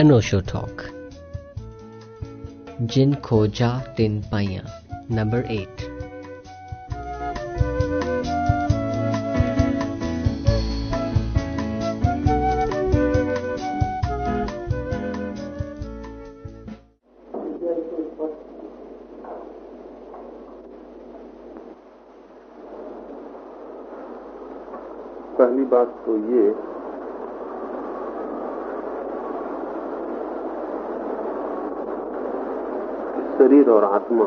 अनोशो talk जिन खोजा तिन पाइया number eight पहली बात तो ये शरीर और आत्मा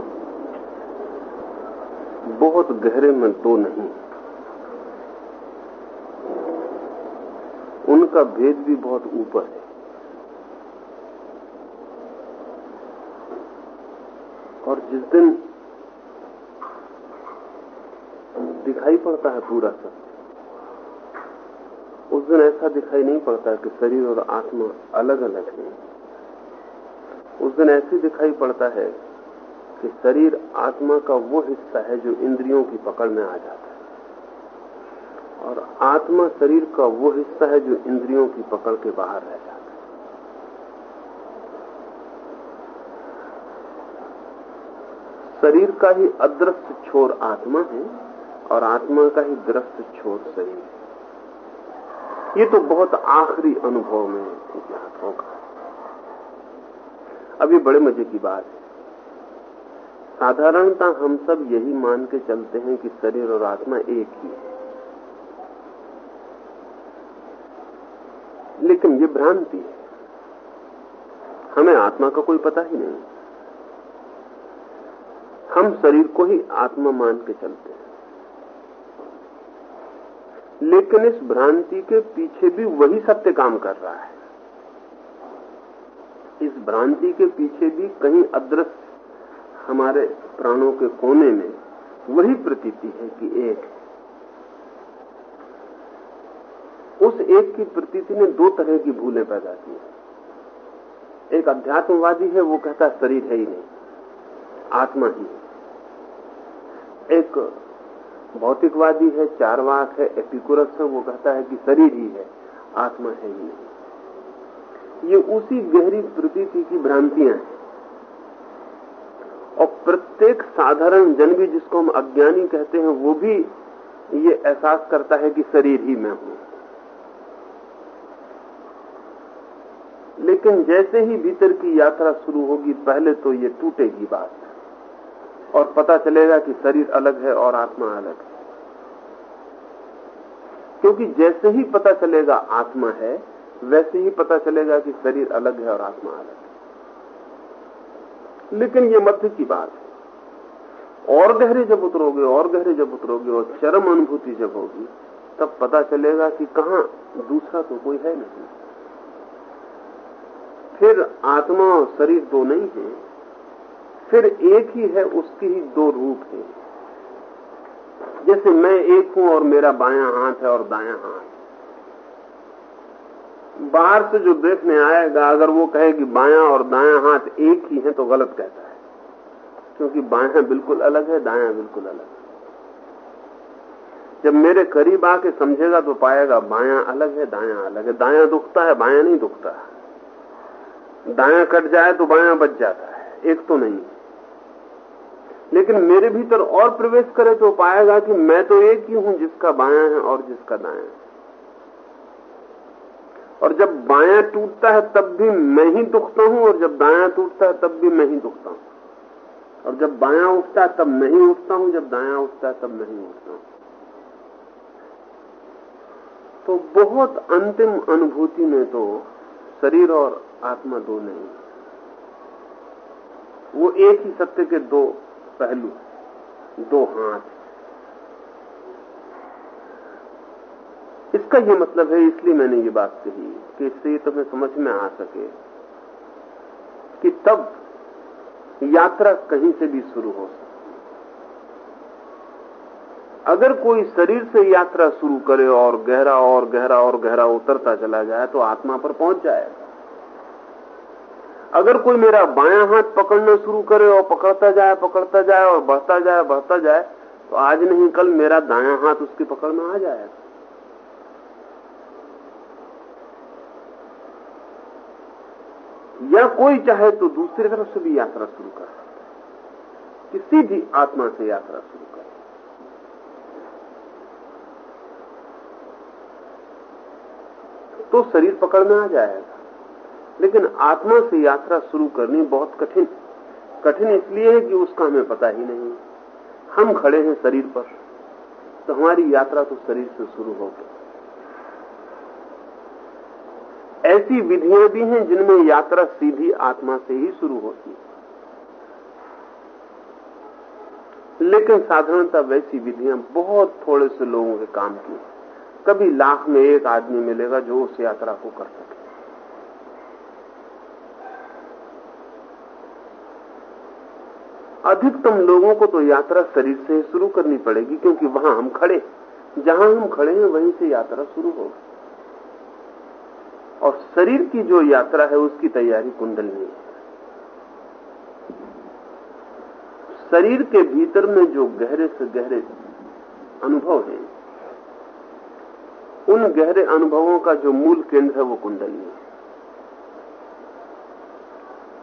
बहुत गहरे में दो नहीं। उनका भेद भी बहुत ऊपर है। और जिस दिन दिखाई पड़ता है पूरा सब, उस दिन ऐसा दिखाई नहीं पड़ता कि शरीर और आत्मा अलग अलग हैं। उस दिन ऐसे दिखाई पड़ता है कि शरीर आत्मा का वो हिस्सा है जो इंद्रियों की पकड़ में आ जाता है। और आत्मा शरीर का वो हिस्सा है जो इंद्रियों की पकड़ के बाहर रह जाता है। शरीर का ही अदृश्य छोर आत्मा है और आत्मा का ही दृश्य छोर शरीर है। ये तो बहुत आखिरी अनुभव में ज्ञात होगा। अब ये बड़े मज़े की बात है। साधारणता हम सब यही मान के चलते हैं कि शरीर और आत्मा एक ही है। लेकिन ये भ्रांति है। हमें आत्मा का कोई पता ही नहीं। हम शरीर को ही आत्मा मान के चलते हैं। लेकिन इस भ्रांति के पीछे भी वही सत्य काम कर रहा है। इस भ्रांति के पीछे भी कहीं अदृश्य हमारे प्राणों के कोने में वही प्रतीति है कि एक उस एक की प्रतीति ने दो तरह की भूलें पैदा की एक अध्यात्मवादी है, वो कहता है, शरीर है ही नहीं, आत्मा ही। एक भौतिकवादी है, चारवाक है, एपिकुरस है, वो कहता है कि शरीर ही है, आत्मा है ही नहीं। ये उसी गहरी प्रतीति की भ्रांतियाँ हैं। प्रत्येक साधारण जन भी जिसको हम अज्ञानी कहते हैं, वो भी ये एहसास करता है कि शरीर ही मैं हूँ। लेकिन जैसे ही भीतर की यात्रा शुरू होगी, पहले तो ये टूटेगी बात। और पता चलेगा कि शरीर अलग है और आत्मा अलग है। क्योंकि जैसे ही पता चलेगा आत्मा है, वैसे ही पता चलेगा कि शरीर अलग है और आत्मा अलग है। लेकिन ये मध्य की बात है। और गहरे जब उतरोगे, और गहरे जब उतरोगे, और चरम अनुभूति जब होगी, तब पता चलेगा कि कहा दूसरा तो कोई है नहीं। फिर आत्मा और शरीर दो नहीं है, फिर एक ही है, उसके ही दो रूप है। जैसे मैं एक हूँ और मेरा बायां हाथ है और दायां हाथ बाहर से जो देखने आएगा, अगर वो कहे कि बायां और दायां हाथ एक ही है तो गलत कहता है। क्योंकि बायां बिल्कुल अलग है, दायां बिल्कुल अलग है। जब मेरे करीब आके समझेगा तो पाएगा बायां अलग है, दायां अलग है। दायां दुखता है, बायां नहीं दुखता। दायां कट जाए तो बायां बच जाता है। एक तो नहीं। लेकिन मेरे भीतर और प्रवेश करे तो पाएगा कि मैं तो एक ही हूँ, जिसका बायां है और जिसका दायां है। और जब बाया टूटता है तब भी मैं ही दुखता हूँ, और जब दाया टूटता है तब भी मैं ही दुखता हूँ। और जब बाया उठता है तब मैं ही उठता हूँ, जब दाया उठता है तब मैं ही उठता हूँ। तो बहुत अंतिम अनुभूति में तो शरीर और आत्मा दो नहीं वो एक ही सत्य के दो पहलू दो हाथ इसका ये मतलब है, इसलिए मैंने ये बात कही कि इससे ये तुम्हें समझ में आ सके कि तब यात्रा कहीं से भी शुरू हो सकती अगर कोई शरीर से यात्रा शुरू करे और गहरा और गहरा और गहरा उतरता चला जाए तो आत्मा पर पहुँच जाएगा अगर कोई मेरा बायां हाथ पकड़ना शुरू करे और पकड़ता जाए पकड़ता जाए और बढ़ता जाए बढ़ता जाए तो आज नहीं, कल मेरा दायां हाथ उसकी पकड़ में आ जाएगा या कोई चाहे तो दूसरी तरफ़ से भी यात्रा शुरू कर सकता है। कि सीधी आत्मा से यात्रा शुरू कर तो शरीर पकड़ में आ जाएगा। लेकिन आत्मा से यात्रा शुरू करनी बहुत कठिन कठिन इसलिए है कि उसका हमें पता ही नहीं। हम खड़े हैं शरीर पर तो हमारी यात्रा तो शरीर से शुरू होगी ऐसी विधियाँ भी हैं जिनमें यात्रा सीधी आत्मा से ही शुरू होती है। लेकिन साधारणतः वैसी विधियाँ बहुत थोड़े से लोगों के काम की कभी लाख में एक आदमी मिलेगा जो उस यात्रा को कर सके। अधिकतम लोगों को तो यात्रा शरीर से शुरू करनी पड़ेगी, क्योंकि वहाँ हम खड़े जहाँ हम खड़े हैं, वहीं से यात्रा शुरू होगी। और शरीर की जो यात्रा है उसकी तैयारी कुंडलनी। है शरीर के भीतर में जो गहरे से गहरे अनुभव हैं, उन गहरे अनुभवों का जो मूल केंद्र है वो कुंडली है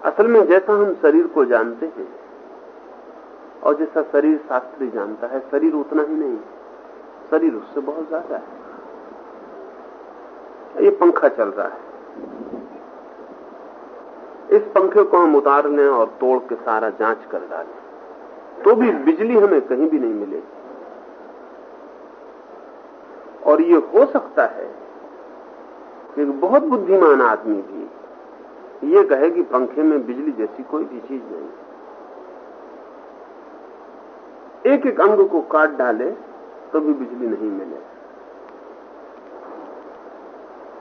असल में जैसा हम शरीर को जानते हैं, और जैसा शरीर शास्त्री जानता है, शरीर उतना ही नहीं, शरीर उससे बहुत ज़्यादा है। ये पंखा चल रहा है। इस पंखे को हम उतार लें और तोड़ के सारा जाँच कर डालें। तो भी बिजली हमें कहीं भी नहीं मिलेगी। और ये हो सकता है कि बहुत बुद्धिमान आदमी भी ये कहे कि पंखे में बिजली जैसी कोई भी चीज़ नहीं एक एक अंग को काट डाले तो भी बिजली नहीं मिले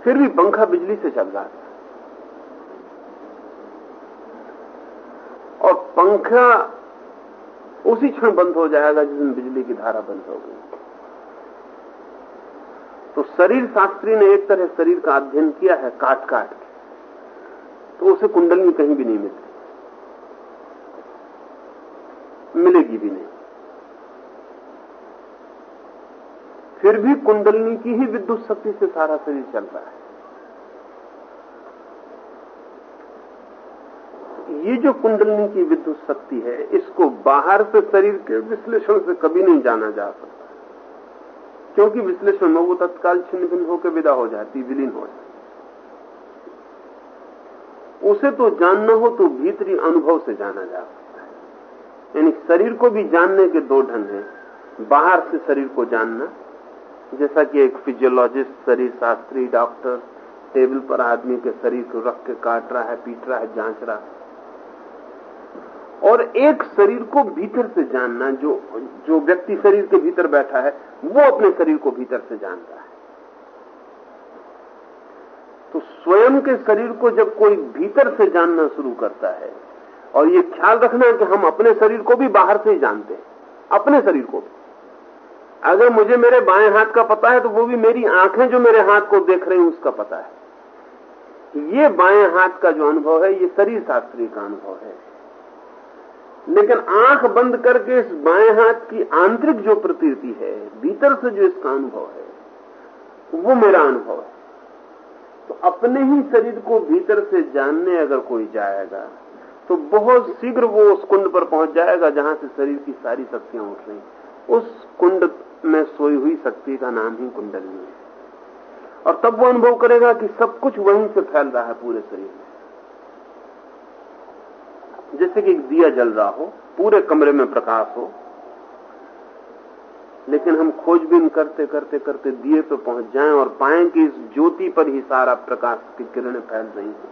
फिर भी पंखा बिजली से चल रहा था। और पंखा उसी क्षण बंद हो जाएगा जिसमें बिजली की धारा बंद हो गई। तो शरीर शास्त्री ने एक तरह शरीर का अध्ययन किया है काट काट के। तो उसे कुंडली कहीं भी नहीं मिलती। मिलेगी भी नहीं। फिर भी कुंडलनी की ही विद्युत शक्ति से सारा शरीर चल रहा है। ये जो कुंडलनी की विद्युत शक्ति है, इसको बाहर से शरीर के विश्लेषण से कभी नहीं जाना जा सकता। क्योंकि विश्लेषण में वो तत्काल छिन्न भिन्न होकर विदा हो जाती, विलीन हो जाती। उसे तो जानना हो तो भीतरी अनुभव से जाना जा सकता है। यानी शरीर को भी जानने के दो ढंग हैं, बाहर से शरीर को जानना जैसा कि एक फिजियोलॉजिस्ट शरीर शास्त्री डॉक्टर टेबल पर आदमी के शरीर को रख के काट रहा है, पीट रहा है, जाँच रहा है। और एक शरीर को भीतर से जानना, जो जो व्यक्ति शरीर के भीतर बैठा है, वो अपने शरीर को भीतर से जानता है। तो स्वयं के शरीर को जब कोई भीतर से जानना शुरू करता है, और ये ख्याल रखना है कि हम अपने शरीर को भी बाहर से ही जानते हैं, अपने शरीर को भी। अगर मुझे मेरे बाएँ हाथ का पता है तो वो भी मेरी आँखें जो मेरे हाथ को देख रही उसका पता है। ये बाएँ हाथ का जो अनुभव है, ये शरीर शास्त्री का अनुभव है। लेकिन आँख बंद करके इस बाएँ हाथ की आंतरिक जो प्रतीति है, भीतर से जो इसका अनुभव है, वो मेरा अनुभव है। तो अपने ही शरीर को भीतर से जानने अगर कोई जाएगा तो बहुत शीघ्र वो उस कुंड पर पहुँच जाएगा, जहाँ से शरीर की सारी शक्तियाँ उठ रही उस कुंड में सोई हुई शक्ति का नाम ही कुंडली है। और तब वो अनुभव करेगा कि सब कुछ वहीं से फैल रहा है पूरे शरीर में। जैसे कि दिया जल रहा हो, पूरे कमरे में प्रकाश हो, लेकिन हम खोजबीन करते करते करते दिए पे पहुँच जाएँ और पाएँ कि इस ज्योति पर ही सारा प्रकाश की किरणें फैल रही हैं।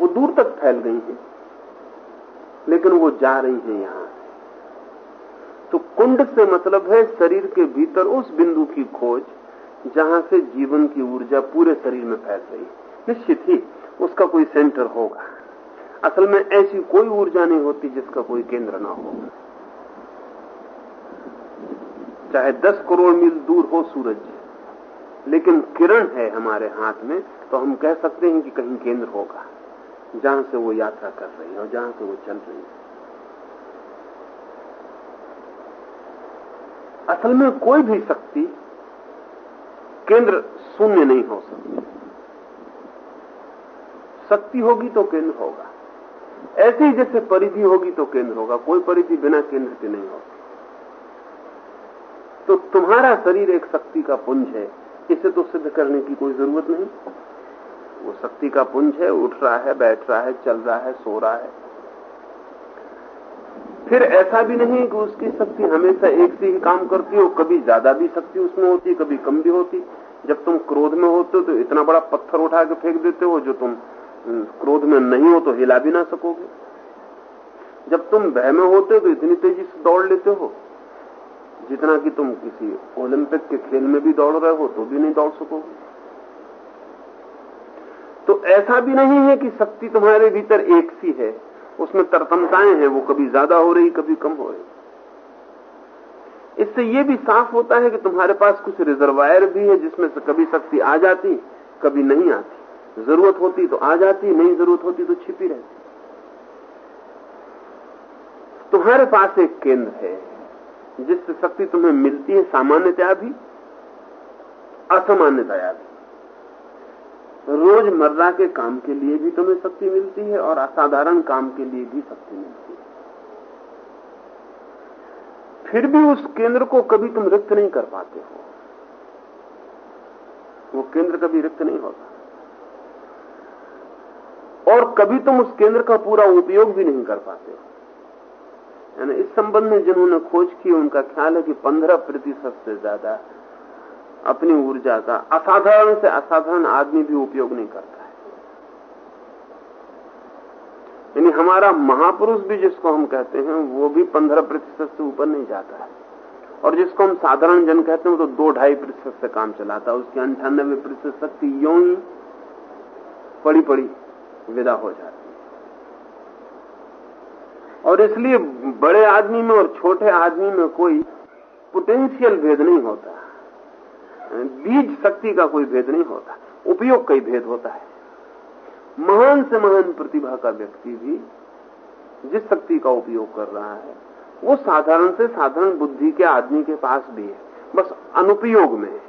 वो दूर तक फैल गई हैं, लेकिन वो जा रही हैं यहाँ। तो कुंड से मतलब है शरीर के भीतर उस बिंदु की खोज, जहाँ से जीवन की ऊर्जा पूरे शरीर में फैल रही निश्चित ही उसका कोई सेंटर होगा। असल में ऐसी कोई ऊर्जा नहीं होती जिसका कोई केंद्र ना हो। चाहे दस करोड़ मील दूर हो सूरज लेकिन किरण है हमारे हाथ में तो हम कह सकते हैं कि कहीं केंद्र होगा, जहाँ से वो यात्रा कर रही है और जहाँ से वो चल रही है। असल में कोई भी शक्ति केंद्र शून्य नहीं हो सकती। शक्ति होगी तो केंद्र होगा। ऐसे ही जैसे परिधि होगी तो केंद्र होगा, कोई परिधि बिना केंद्र के नहीं होगी। तो तुम्हारा शरीर एक शक्ति का पुंज है, इसे तो सिद्ध करने की कोई ज़रूरत नहीं। वो शक्ति का पुंज है, उठ रहा है, बैठ रहा है, चल रहा है, सो रहा है। फिर ऐसा भी नहीं कि उसकी शक्ति हमेशा एक से ही काम करती हो, कभी ज़्यादा भी शक्ति उसमें होती कभी कम भी होती जब तुम क्रोध में होते हो तो इतना बड़ा पत्थर उठा के फेंक देते हो, जो तुम क्रोध में नहीं हो तो हिला भी ना सकोगे। जब तुम भय में होते हो तो इतनी तेज़ी से दौड़ लेते हो। जितना कि तुम किसी ओलंपिक के खेल में भी दौड़ रहे हो तो भी नहीं दौड़ सकोगे। तो ऐसा भी नहीं है कि शक्ति तुम्हारे भीतर एक सी है। उसमें तरतमताएँ हैं, वो कभी ज़्यादा हो रही, कभी कम हो रही। इससे ये भी साफ़ होता है कि तुम्हारे पास कुछ रिजर्वायर भी है जिसमें से कभी शक्ति आ जाती, कभी नहीं आती। ज़रूरत होती तो आ जाती, नहीं ज़रूरत होती तो छिपी रहती। तुम्हारे पास एक केंद्र है, जिससे शक्ति तुम्हें मिलती है, सामान्यतया भी, असामान्यतया भी। रोज़मर्रा के काम के लिए भी तुम्हें शक्ति मिलती है और असाधारण काम के लिए भी शक्ति मिलती है। फिर भी उस केंद्र को कभी तुम रिक्त नहीं कर पाते हो। वो केंद्र कभी रिक्त नहीं होता। और कभी तुम उस केंद्र का पूरा उपयोग भी नहीं कर पाते हो। यानी इस संबंध में जिन्होंने खोज की, उनका ख्याल है कि पंद्रह प्रतिशत से ज़्यादा अपनी ऊर्जा का असाधारण से असाधारण आदमी भी उपयोग नहीं करता है। यानी हमारा महापुरुष भी जिसको हम कहते हैं, वो भी पंद्रह प्रतिशत से ऊपर नहीं जाता है। और जिसको हम साधारण जन कहते हैं, वो तो दो ढाई प्रतिशत से काम चलाता है। उसकी अंठानबे प्रतिशत शक्ति यो ही पड़ी पड़ी विदा हो जाती है। और इसलिए बड़े आदमी में और छोटे आदमी में कोई पोटेंशियल भेद नहीं होता बीज शक्ति का कोई भेद नहीं होता। उपयोग का ही भेद होता है। महान से महान प्रतिभा का व्यक्ति भी जिस शक्ति का उपयोग कर रहा है, वो साधारण से साधारण बुद्धि के आदमी के पास भी है। बस अनुपयोग में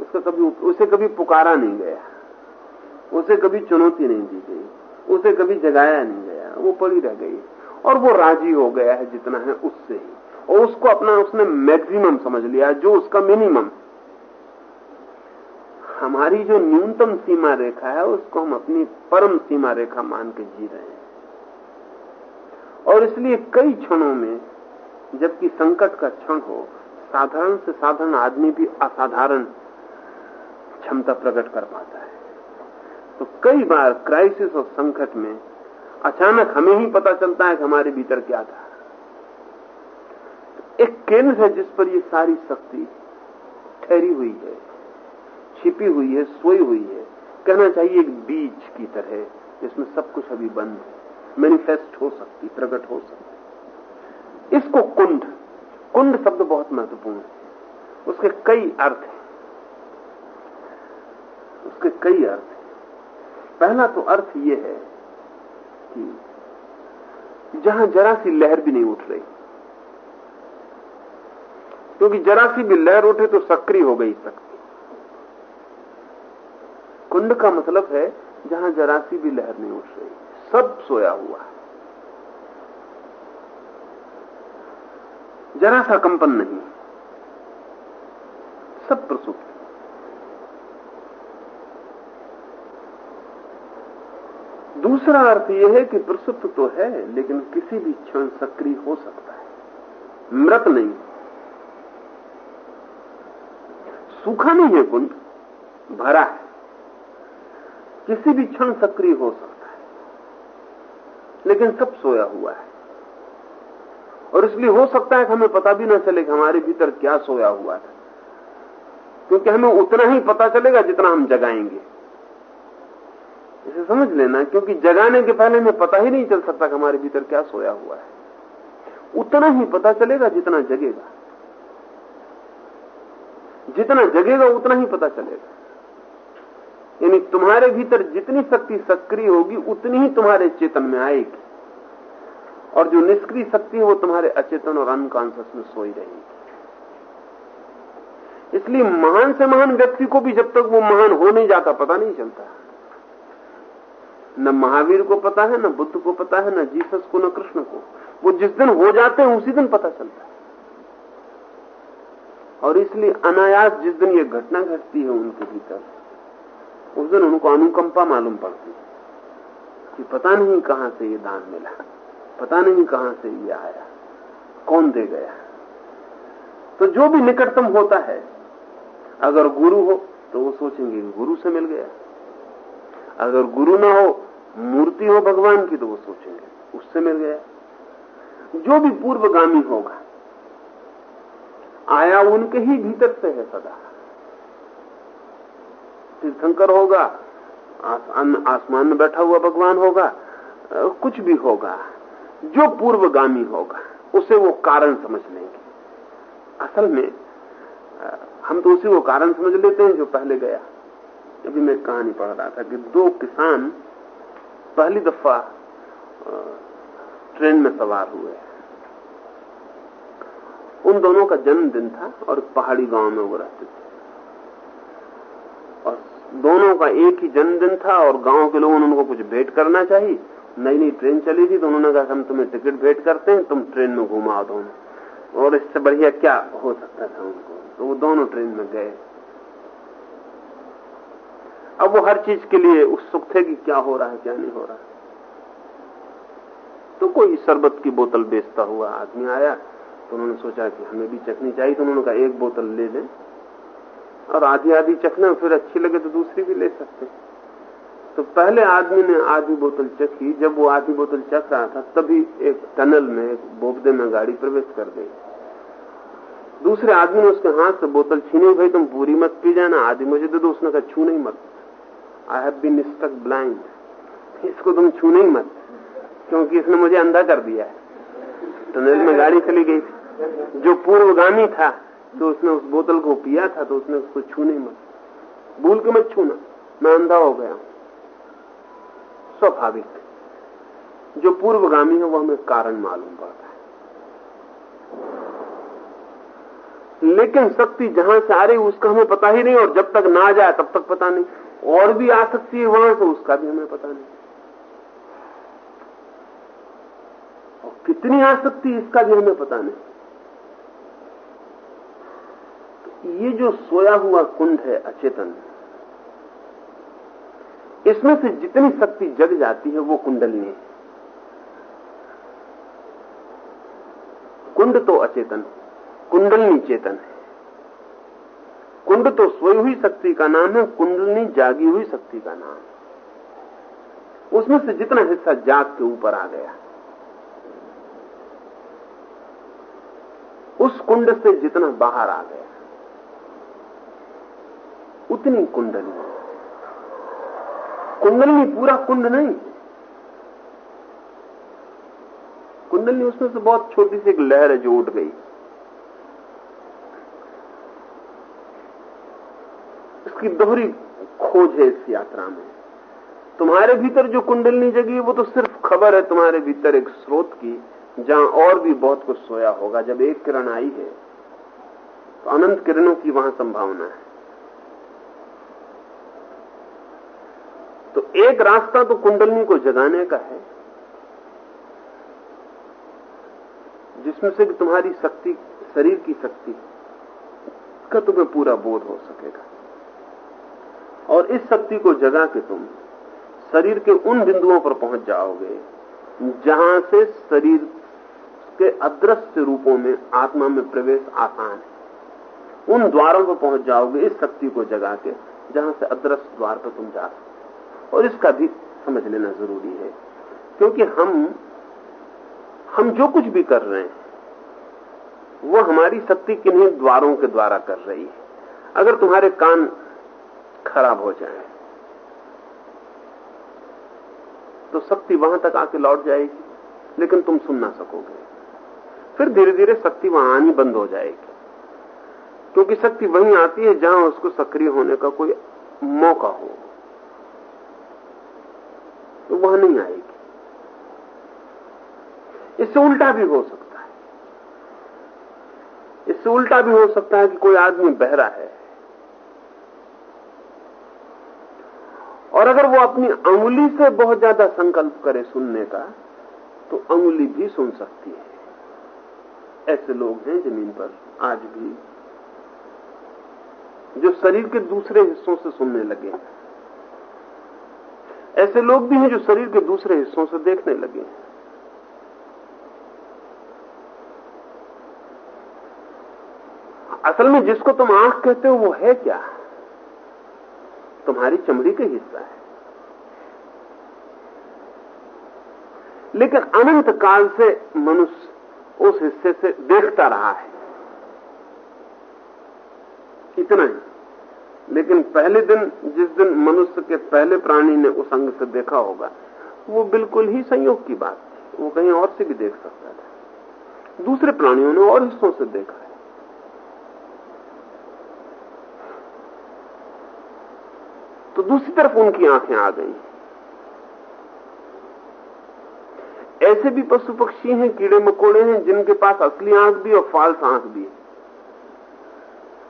उसका कभी उसे कभी पुकारा नहीं गया। उसे कभी चुनौती नहीं दी गई। उसे कभी जगाया नहीं गया। वो पड़ी रह गई। और वो राज़ी हो गया है जितना है उससे ही। और उसको अपना उसने मैक्सिमम समझ लिया, जो उसका मिनिमम। हमारी जो न्यूनतम सीमा रेखा है, उसको हम अपनी परम सीमा रेखा मान के जी रहे हैं। और इसलिए कई क्षणों में, जबकि संकट का क्षण हो, साधारण से साधारण आदमी भी असाधारण क्षमता प्रकट कर पाता है। तो कई बार क्राइसिस और संकट में अचानक हमें ही पता चलता है कि हमारे भीतर क्या था। एक केंद्र है जिस पर ये सारी शक्ति ठहरी हुई है। छिपी हुई है, सोई हुई है। कहना चाहिए एक बीज की तरह जिसमें सब कुछ अभी बंद है। मैनिफेस्ट हो सकती, प्रकट हो सकती। इसको कुंड कुंड शब्द बहुत महत्वपूर्ण है। उसके कई अर्थ हैं। उसके कई अर्थ हैं। पहला तो अर्थ यह है कि जहाँ जरा सी लहर भी नहीं उठ रही, क्योंकि जरा सी भी लहर उठे तो सक्रिय हो गई शक्ति। कुंड का मतलब है जहाँ जरासी भी लहर नहीं उठ रही। सब सोया हुआ है। जरा सा कंपन नहीं। सब प्रसुप्त। दूसरा अर्थ यह है कि प्रसुप्त तो है, लेकिन किसी भी क्षण सक्रिय हो सकता है। मृत नहीं। सूखा नहीं है कुंड, भरा है। किसी भी क्षण सक्रिय हो सकता है। लेकिन सब सोया हुआ है। और इसलिए हो सकता है कि हमें पता भी ना चले कि हमारे भीतर क्या सोया हुआ था। क्योंकि हमें उतना ही पता चलेगा जितना हम जगाएँगे। इसे समझ लेना, क्योंकि जगाने के पहले हमें पता ही नहीं चल सकता कि हमारे भीतर क्या सोया हुआ है। उतना ही पता चलेगा जितना जगेगा। जितना जगेगा, उतना ही पता चलेगा। यानी तुम्हारे भीतर जितनी शक्ति सक्रिय होगी, उतनी ही तुम्हारे चेतन में आएगी। और जो निष्क्रिय शक्ति है, वो तुम्हारे अचेतन और अनकॉन्सियस में सोई रहेगी। इसलिए महान से महान व्यक्ति को भी जब तक वो महान हो नहीं जाता, पता नहीं चलता। न महावीर को पता है, न बुद्ध को पता है, न जीसस को, न कृष्ण को। वो जिस दिन हो जाते हैं, उसी दिन पता चलता है। और इसलिए अनायास जिस दिन ये घटना घटती है उनके भीतर उस दिन उनको अनुकंपा मालूम पड़ती। कि पता नहीं कहाँ से ये दान मिला, पता नहीं कहाँ से ये आया, कौन दे गया। तो जो भी निकटतम होता है, अगर गुरु हो तो वो सोचेंगे गुरु से मिल गया। अगर गुरु ना हो, मूर्ति हो भगवान की तो वो सोचेंगे, उससे मिल गया। जो भी पूर्वगामी होगा, आया उनके ही भीतर से है सदा। तीर्थंकर होगा आसमान में बैठा हुआ भगवान होगा कुछ भी होगा, जो पूर्वगामी होगा, उसे वो कारण समझ लेंगे। असल में हम तो उसी को कारण समझ लेते हैं जो पहले गया। अभी मैं कहानी पढ़ रहा था कि दो किसान पहली दफ़ा ट्रेन में सवार हुए। उन दोनों का जन्मदिन था और पहाड़ी गाँव में वो रहते थे। दोनों का एक ही जन्मदिन था और गाँव के लोगों ने उनको कुछ भेंट करना चाहिए। नई नई ट्रेन चली थी तो उन्होंने कहा, हम तुम्हें टिकट भेंट करते हैं, तुम ट्रेन में घुमाओ दोनों और इससे बढ़िया क्या हो सकता था उनको? तो वो दोनों ट्रेन में गए। अब वो हर चीज़ के लिए उत्सुक थे कि क्या हो रहा है, क्या नहीं हो रहा तो कोई शरबत की बोतल बेचता हुआ आदमी आया तो उन्होंने सोचा कि हमें भी चखनी चाहिए तो उन्होंने कहा, एक बोतल ले लें। और आधी आधी चखना फिर अच्छी लगे तो दूसरी भी ले सकते। तो पहले आदमी ने आधी बोतल चखी, जब वो आधी बोतल चख रहा था, तभी एक टनल में एक बोबदे में गाड़ी प्रवेश कर गई। दूसरे आदमी ने उसके हाथ से बोतल छीनी, भाई तुम पूरी मत पी जाना, आधी मुझे दे दो, उसने कहा, छू नहीं मत। I have been stuck blind इसको तुम छू नहीं मत, क्योंकि इसने मुझे अंधा कर दिया है। टनल में गाड़ी चली गई जो पूर्वगामी था। तो उसने उस बोतल को पिया था तो उसने उसको छू नहीं मत। भूल के मत छूना, मैं अंधा हो गया स्वाभाविक, जो पूर्वगामी है वो हमें कारण मालूम पड़ता है। लेकिन शक्ति जहाँ से आ रही उसका हमें पता ही नहीं, और जब तक ना जाए, तब तक पता नहीं। और भी आ सकती है वहाँ से, उसका भी हमें पता नहीं। और कितनी आ सकती है, इसका भी हमें पता नहीं। ये जो सोया हुआ कुंड है अचेतन, इसमें से जितनी शक्ति जग जाती है वो कुंडलनी है। कुंड तो अचेतन, कुंडलनी चेतन है। कुंड तो सोई हुई शक्ति का नाम है, कुंडलनी जागी हुई शक्ति का नाम है। उसमें से जितना हिस्सा जाग के ऊपर आ गया, उस कुंड से जितना बाहर आ गया उतनी कुंडली। कुंडली पूरा कुंड नहीं। कुंडली उसमें से बहुत छोटी सी एक लहर है जो उठ गई। इसकी दोहरी खोज है इस यात्रा में। तुम्हारे भीतर जो कुंडलनी जगी, वो तो सिर्फ़ खबर है तुम्हारे भीतर एक स्रोत की, जहाँ और भी बहुत कुछ सोया होगा। जब एक किरण आई है तो अनंत किरणों की वहाँ संभावना है। तो एक रास्ता तो कुंडलनी को जगाने का है, जिसमें से कि तुम्हारी शक्ति, शरीर की शक्ति का तुम्हें पूरा बोध हो सकेगा। और इस शक्ति को जगा के तुम शरीर के उन बिंदुओं पर पहुँच जाओगे, जहाँ से शरीर के अदृश्य रूपों में, आत्मा में प्रवेश आसान है। उन द्वारों पर पहुँच जाओगे इस शक्ति को जगा के, जहाँ से अदृश्य द्वार पर तुम जा सकते और इसका भी समझ लेना ज़रूरी है, क्योंकि हम हम जो कुछ भी कर रहे हैं, वो हमारी शक्ति किन्हीं द्वारों के द्वारा कर रही है। अगर तुम्हारे कान खराब हो जाए तो शक्ति वहाँ तक आके लौट जाएगी, लेकिन तुम सुन ना सकोगे। फिर धीरे धीरे शक्ति वहाँ आनी बंद हो जाएगी, क्योंकि शक्ति वहीं आती है जहाँ उसको सक्रिय होने का कोई मौका हो। तो वह नहीं आएगी। इससे उल्टा भी हो सकता है। इससे उल्टा भी हो सकता है कि कोई आदमी बहरा है। और अगर वो अपनी अंगुली से बहुत ज़्यादा संकल्प करे सुनने का तो अंगुली भी सुन सकती है। ऐसे लोग हैं ज़मीन पर, आज भी, जो शरीर के दूसरे हिस्सों से सुनने लगे। ऐसे लोग भी हैं जो शरीर के दूसरे हिस्सों से देखने लगे हैं। असल में जिसको तुम आँख कहते हो वो है क्या? तुम्हारी चमड़ी का हिस्सा है। लेकिन अनंत काल से मनुष्य उस हिस्से से देखता रहा है। इतना ही। लेकिन पहले दिन, जिस दिन मनुष्य के पहले प्राणी ने उस अंग से देखा होगा, वो बिल्कुल ही संयोग की बात थी। वो कहीं और से भी देख सकता था। दूसरे प्राणियों ने और हिस्सों से देखा है। तो दूसरी तरफ़ उनकी आँखें आ गई। ऐसे भी पशु पक्षी हैं, कीड़े मकोड़े हैं, जिनके पास असली आँख भी और फाल्स आँख भी है।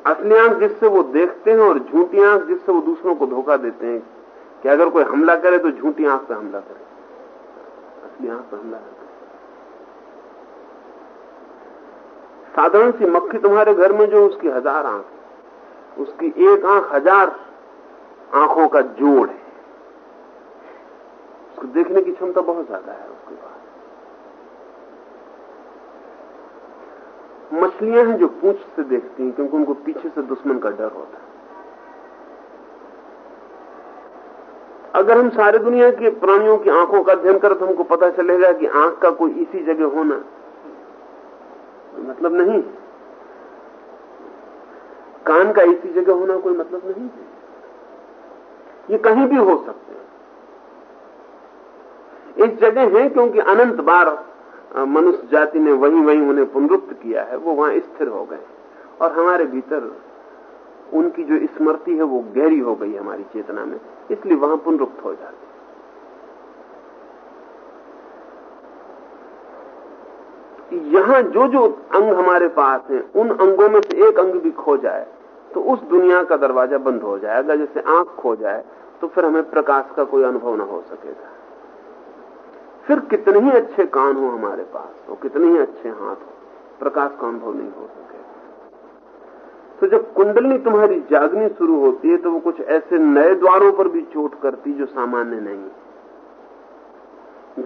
असली आँख जिससे वो देखते हैं और झूठी आँख जिससे वो दूसरों को धोखा देते हैं कि अगर कोई हमला करे तो झूठी आँख से हमला करे। असली आँख से हमला करे साधारण सी मक्खी तुम्हारे घर में जो उसकी हज़ार आँख उसकी एक आँख हज़ार आँखों का जोड़ है। उसको देखने की क्षमता बहुत ज़्यादा है उसके पास मछलियाँ हैं जो पूछ से देखती हैं, क्योंकि उनको पीछे से दुश्मन का डर होता है। अगर हम सारे दुनिया के प्राणियों की आँखों का अध्ययन करें तो हमको पता चलेगा कि आँख का कोई इसी जगह होना मतलब नहीं। कान का इसी जगह होना कोई मतलब नहीं ये कहीं भी हो सकते हैं। इस जगह है क्योंकि अनंत बार मनुष्य जाति ने वहीं वहीं उन्हें पुनरुक्त किया है, वो वहाँ स्थिर हो गए। और हमारे भीतर उनकी जो स्मृति है, वो गहरी हो गई हमारी चेतना में, इसलिए वहाँ पुनरुक्त हो जाती यहाँ जो जो अंग हमारे पास हैं, उन अंगों में से एक अंग भी खो जाए तो उस दुनिया का दरवाज़ा बंद हो जाएगा। जैसे आँख खो जाए तो फिर हमें प्रकाश का कोई अनुभव न हो सकेगा। फिर कितने ही अच्छे कान हो हमारे पास, और कितने ही अच्छे हाथ हो, प्रकाश का अनुभव नहीं हो सके। तो जब कुंडली तुम्हारी जागनी शुरू होती है तो वो कुछ ऐसे नए द्वारों पर भी चोट करती जो सामान्य नहीं।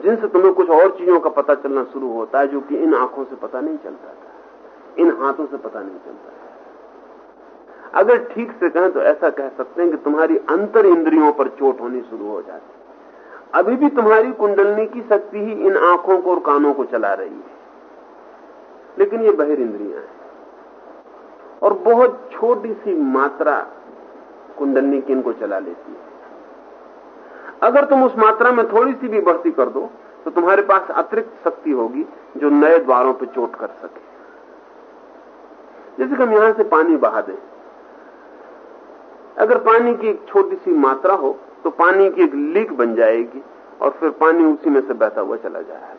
जिनसे तुम्हें कुछ और चीज़ों का पता चलना शुरू होता है, जो कि इन आँखों से पता नहीं चलता था। इन हाथों से पता नहीं चलता था। अगर ठीक से कहें तो ऐसा कह सकते हैं कि तुम्हारी अंतर इंद्रियों पर चोट होनी शुरू हो जाती अभी भी तुम्हारी कुंडलनी की शक्ति ही इन आँखों को और कानों को चला रही है। लेकिन ये बहिर इंद्रियाँ हैं। और बहुत छोटी सी मात्रा कुंडलनी की इनको चला लेती है? अगर तुम उस मात्रा में थोड़ी सी भी बढ़ती कर दो तो तुम्हारे पास अतिरिक्त शक्ति होगी जो नए द्वारों पर चोट कर सके। जैसे कि हम यहाँ से पानी बहा दें। अगर पानी की एक छोटी सी मात्रा हो तो पानी की एक लीक बन जाएगी और फिर पानी उसी में से बहता हुआ चला जाएगा।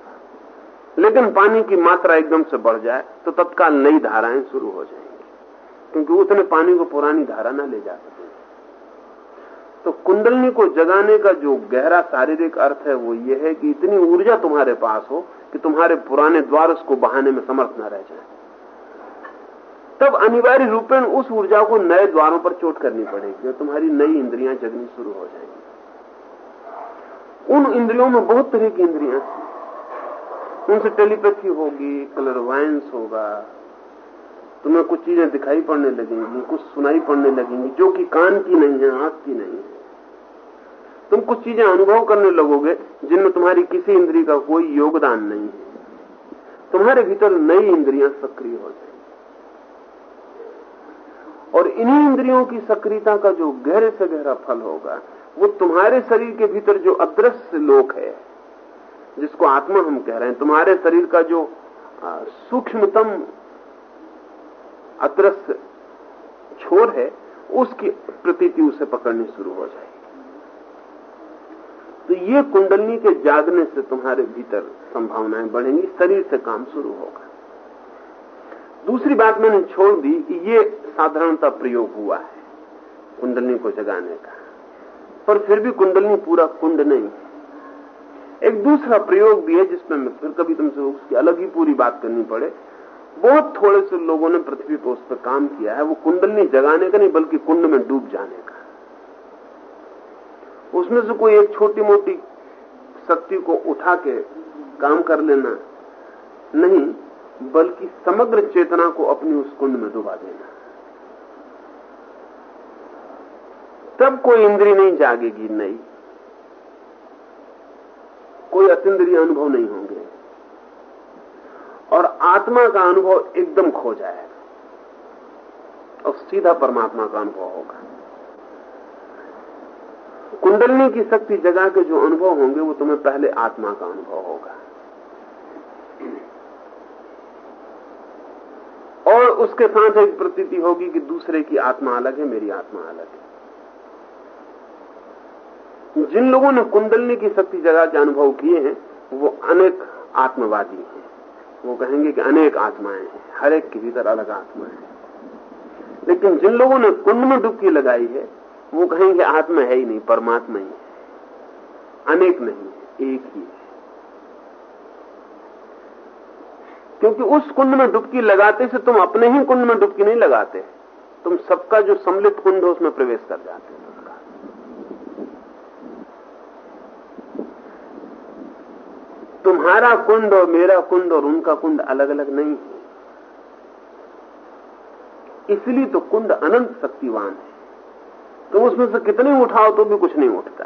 लेकिन पानी की मात्रा एकदम से बढ़ जाए तो तत्काल नई धाराएँ शुरू हो जाएँगी। क्योंकि उतने पानी को पुरानी धारा ना ले जा सके। तो कुंडलनी को जगाने का जो गहरा शारीरिक अर्थ है, वो ये है कि इतनी ऊर्जा तुम्हारे पास हो कि तुम्हारे पुराने द्वार उसको बहाने में समर्थ न रह जाए। तब अनिवार्य रूपेण उस ऊर्जा को नए द्वारों पर चोट करनी पड़ेगी और तुम्हारी नई इंद्रियाँ जगनी शुरू हो जाएँगी। उन इंद्रियों में बहुत तरह की इंद्रियाँ उनसे टेलीपैथी होगी, कलर वायंस होगा। तुम्हें कुछ चीज़ें दिखाई पड़ने लगेंगी, कुछ सुनाई पड़ने लगेंगी, जो कि कान की नहीं है, आँख की नहीं है। तुम कुछ चीज़ें अनुभव करने लगोगे, जिनमें तुम्हारी किसी इंद्री का कोई योगदान नहीं है। तुम्हारे भीतर नई इंद्रियाँ सक्रिय हो जाए और इन्हीं इंद्रियों की सक्रियता का जो गहरे से गहरा फल होगा वो तुम्हारे शरीर के भीतर जो अदृश्य लोक है, जिसको आत्मा हम कह रहे हैं, तुम्हारे शरीर का जो सूक्ष्मतम अदृश्य छोर है, उसकी प्रतीति उसे पकड़नी शुरू हो जाएगी। तो ये कुंडलनी के जागने से तुम्हारे भीतर संभावनाएँ बढ़ेंगी, शरीर से काम शुरू होगा। दूसरी बात मैंने छोड़ दी ये साधारणता प्रयोग हुआ है, कुंडलनी को जगाने का। पर फिर भी कुंडलनी पूरा कुंड नहीं। एक दूसरा प्रयोग भी है जिसमें मैं फिर कभी तुमसे उसकी अलग ही पूरी बात करनी पड़े। बहुत थोड़े से लोगों ने पृथ्वी पर उस पर काम किया है। वो कुंडलनी जगाने का नहीं, बल्कि कुंड में डूब जाने का। उसमें से कोई एक छोटी मोटी शक्ति को उठा के काम कर लेना नहीं, बल्कि समग्र चेतना को अपनी उस कुंड में डुबा देना। तब कोई इंद्री नहीं जागेगी, नहीं। कोई अतिद्रिय अनुभव नहीं होंगे। और आत्मा का अनुभव एकदम खो जाएगा। और सीधा परमात्मा का अनुभव होगा। कुंडलनी की शक्ति जगा के जो अनुभव होंगे, वो तुम्हें पहले आत्मा का अनुभव होगा। और उसके साथ एक प्रतीति होगी कि दूसरे की आत्मा अलग है, मेरी आत्मा अलग है। जिन लोगों ने कुंडलनी की शक्ति जगा के अनुभव किए हैं, वो अनेक आत्मवादी हैं। वो कहेंगे कि अनेक आत्माएँ हैं। हर एक के भीतर अलग आत्मा है। लेकिन जिन लोगों ने कुंड में डुबकी लगाई है, वो कहेंगे आत्मा है ही नहीं, परमात्मा ही है। अनेक नहीं एक ही है। क्योंकि उस कुंड में डुबकी लगाते से तुम अपने ही कुंड में डुबकी नहीं लगाते। तुम सबका जो सम्मिलित कुंड है, उसमें प्रवेश कर जाते तुम्हारा कुंड और मेरा कुंड और उनका कुंड अलग अलग नहीं है। इसलिए तो कुंड अनंत शक्तिवान है। तुम उसमें से कितने उठाओ तो भी कुछ नहीं उठता।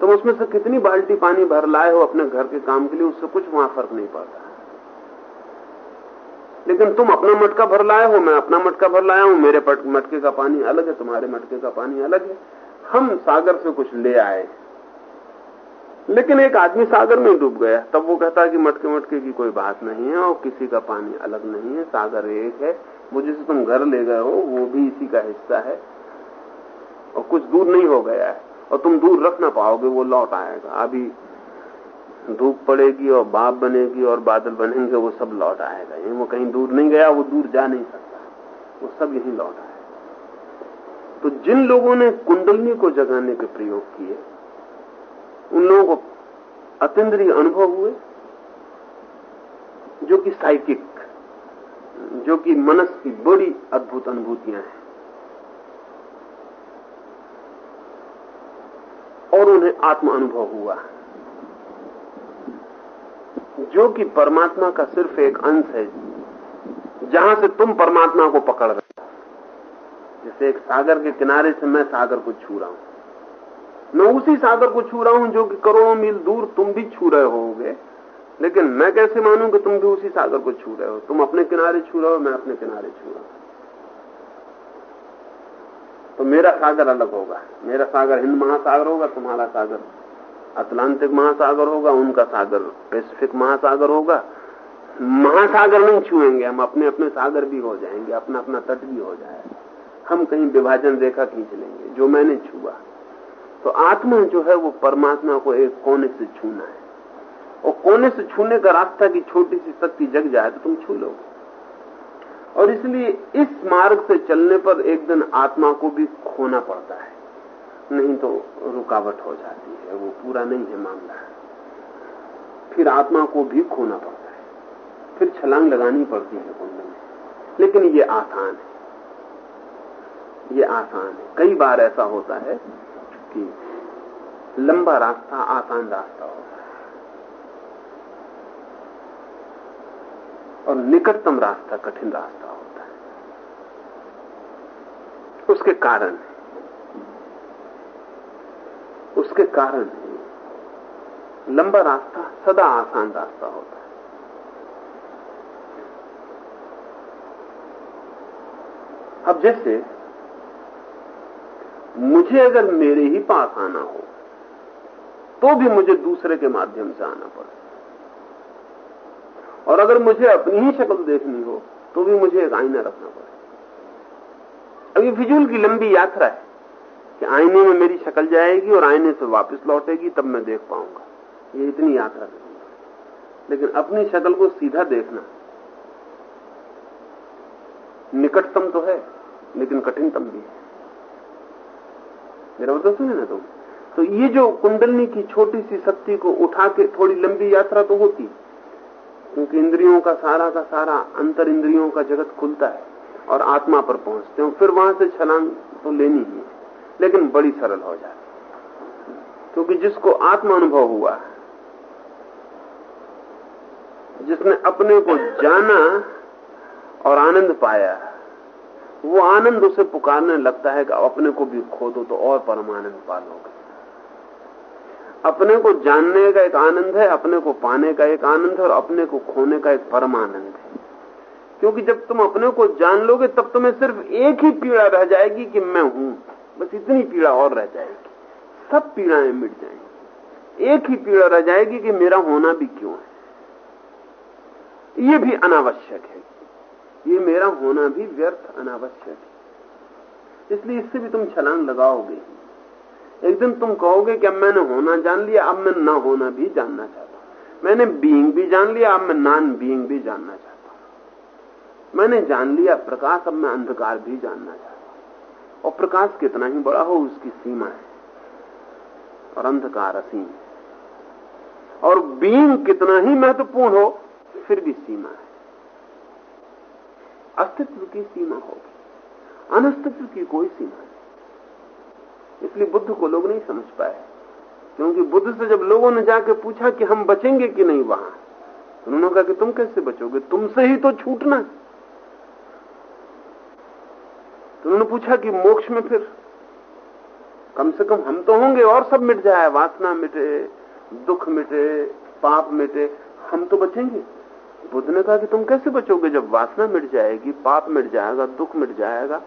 तुम उसमें से कितनी बाल्टी पानी भर लाए हो अपने घर के काम के लिए, उससे कुछ वहाँ फ़र्क नहीं पड़ता। लेकिन तुम अपना मटका भर लाए हो, मैं अपना मटका भर लाया हूँ, मेरे मटके का पानी अलग है, तुम्हारे मटके का पानी अलग है। हम सागर से कुछ ले आए लेकिन एक आदमी सागर में डूब गया। तब वो कहता है कि मटके मटके की कोई बात नहीं है और किसी का पानी अलग नहीं है, सागर एक है। वो जिसे तुम घर ले गए हो, वो भी इसी का हिस्सा है। और कुछ दूर नहीं हो गया है। और तुम दूर रख ना पाओगे, वो लौट आएगा। अभी धूप पड़ेगी और बाप बनेगी और बादल बनेंगे, वो सब लौट आएगा। ये वो कहीं दूर नहीं गया, वो दूर जा नहीं सकता। वो सब यही लौट आएगा। तो जिन लोगों ने कुंडलनी को जगाने के प्रयोग किए उन लोगों को अतिद्रिय अनुभव हुए, जो कि साइकिक जो कि मनस की बड़ी अद्भुत अनुभूतियाँ हैं। और उन्हें आत्म अनुभव हुआ। जो कि परमात्मा का सिर्फ़ एक अंश है, जहाँ से तुम परमात्मा को पकड़ रहे हो। जैसे एक सागर के किनारे से मैं सागर को छू रहा हूँ। मैं उसी सागर को छू रहा हूँ जो कि करोड़ों मील दूर तुम भी छू रहे होगे। लेकिन मैं कैसे मानूं कि तुम भी उसी सागर को छू रहे हो? तुम अपने किनारे छू रहे हो, मैं अपने किनारे छू रहा तो मेरा सागर अलग होगा। मेरा सागर हिंद महासागर होगा, तुम्हारा सागर अटलांटिक महासागर होगा, उनका सागर पैसिफिक महासागर होगा। महासागर नहीं छुएँगे, हम अपने अपने सागर भी हो जाएँगे अपना अपना तट भी हो जाएगा। हम कहीं विभाजन रेखा खींच लेंगे, जो मैंने छुआ। तो आत्मा जो है वो परमात्मा को एक कोने से छूना है। और कोने से छूने का रास्ता की छोटी सी शक्ति जग जाए तो तुम छू लो और इसलिए इस मार्ग से चलने पर एक दिन आत्मा को भी खोना पड़ता है। नहीं तो रुकावट हो जाती है, वो पूरा नहीं है मामला। फिर आत्मा को भी खोना पड़ता है। फिर छलांग लगानी पड़ती है कुंड में। लेकिन ये आसान है। ये आसान है। कई बार ऐसा होता है कि लंबा रास्ता, आसान रास्ता होता है। और निकटतम रास्ता, कठिन रास्ता होता है। उसके कारण उसके कारण लंबा रास्ता सदा आसान रास्ता होता है। अब जैसे मुझे अगर मेरे ही पास आना हो तो भी मुझे दूसरे के माध्यम से आना पड़े। और अगर मुझे अपनी ही शक्ल देखनी हो तो भी मुझे एक आईना रखना पड़े। अभी फिजूल की लंबी यात्रा है कि आईने में मेरी शक्ल जाएगी और आईने से वापस लौटेगी, तब मैं देख पाऊँगा। ये इतनी यात्रा करूँगा लेकिन अपनी शक्ल को सीधा देखना निकटतम तो है, लेकिन कठिनतम भी है। मेरा मतलब सुने ना तुम? तो ये जो कुंडलनी की छोटी सी शक्ति को उठा के थोड़ी लंबी यात्रा तो होती, क्योंकि इंद्रियों का सारा का सारा अंतर इंद्रियों का जगत खुलता है और आत्मा पर पहुँचते हो, फिर वहाँ से छलांग तो लेनी ही है, लेकिन बड़ी सरल हो जाती क्योंकि जिसको आत्मा अनुभव हुआ, जिसने अपने को जाना और आनंद पाया वो आनंद उसे पुकारने लगता है कि अपने को भी खो दो तो और परम आनंद पालोगे। अपने को जानने का एक आनंद है, अपने को पाने का एक आनंद है और अपने को खोने का एक परम आनंद है। क्योंकि जब तुम अपने को जान लोगे, तब तुम्हें सिर्फ़ एक ही पीड़ा रह जाएगी कि मैं हूँ। बस इतनी पीड़ा और रह जाएगी। सब पीड़ाएँ मिट जाएँगी। एक ही पीड़ा रह जाएगी कि मेरा होना भी क्यों है? ये भी अनावश्यक है। ये मेरा होना भी व्यर्थ अनावश्यक है। इसलिए इससे भी तुम छलांग लगाओगे। एक दिन तुम कहोगे कि अब मैंने होना जान लिया, अब मैं ना होना भी जानना चाहता हूँ। मैंने बीइंग भी जान लिया, अब मैं नॉन बीइंग भी जानना चाहता हूँ। मैंने जान लिया, प्रकाश, अब मैं अंधकार भी जानना चाहता हूँ। और प्रकाश कितना ही बड़ा हो, उसकी सीमा है। और अंधकार असीम और बीइंग कितना ही महत्वपूर्ण हो, फिर भी सीमा है। अस्तित्व की सीमा होगी। अनस्तित्व की कोई सीमा नहीं। इसलिए बुद्ध को लोग नहीं समझ पाए। क्योंकि बुद्ध से जब लोगों ने जाके पूछा कि हम बचेंगे कि नहीं वहाँ तो उन्होंने कहा कि तुम कैसे बचोगे? तुमसे ही तो छूटना तो उन्होंने पूछा कि मोक्ष में फिर कम से कम हम तो होंगे, और सब मिट जाए, वासना मिटे, दुख मिटे, पाप मिटे, हम तो बचेंगे। बुद्ध ने कहा कि तुम कैसे बचोगे? जब वासना मिट जाएगी, पाप मिट जाएगा, दुख मिट जाएगा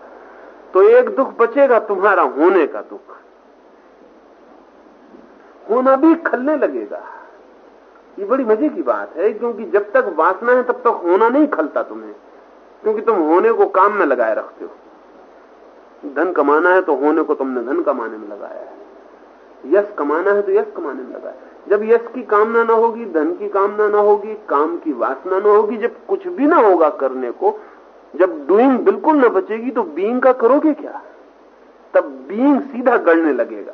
तो एक दुख बचेगा, तुम्हारा होने का दुख। होना भी खलने लगेगा। ये बड़ी मज़े की बात है, क्योंकि जब तक वासना है, तब तक होना नहीं खलता तुम्हें, क्योंकि तुम होने को काम में लगाए रखते हो। धन कमाना है तो होने को तुमने धन कमाने में लगाया है। यश कमाना है तो यश कमाने में लगाया जब यश की कामना ना होगी, धन की कामना ना होगी, काम की वासना ना होगी, जब कुछ भी ना होगा करने को, जब डूइंग बिल्कुल ना बचेगी तो बीइंग का करोगे क्या? तब बीइंग सीधा गड़ने लगेगा।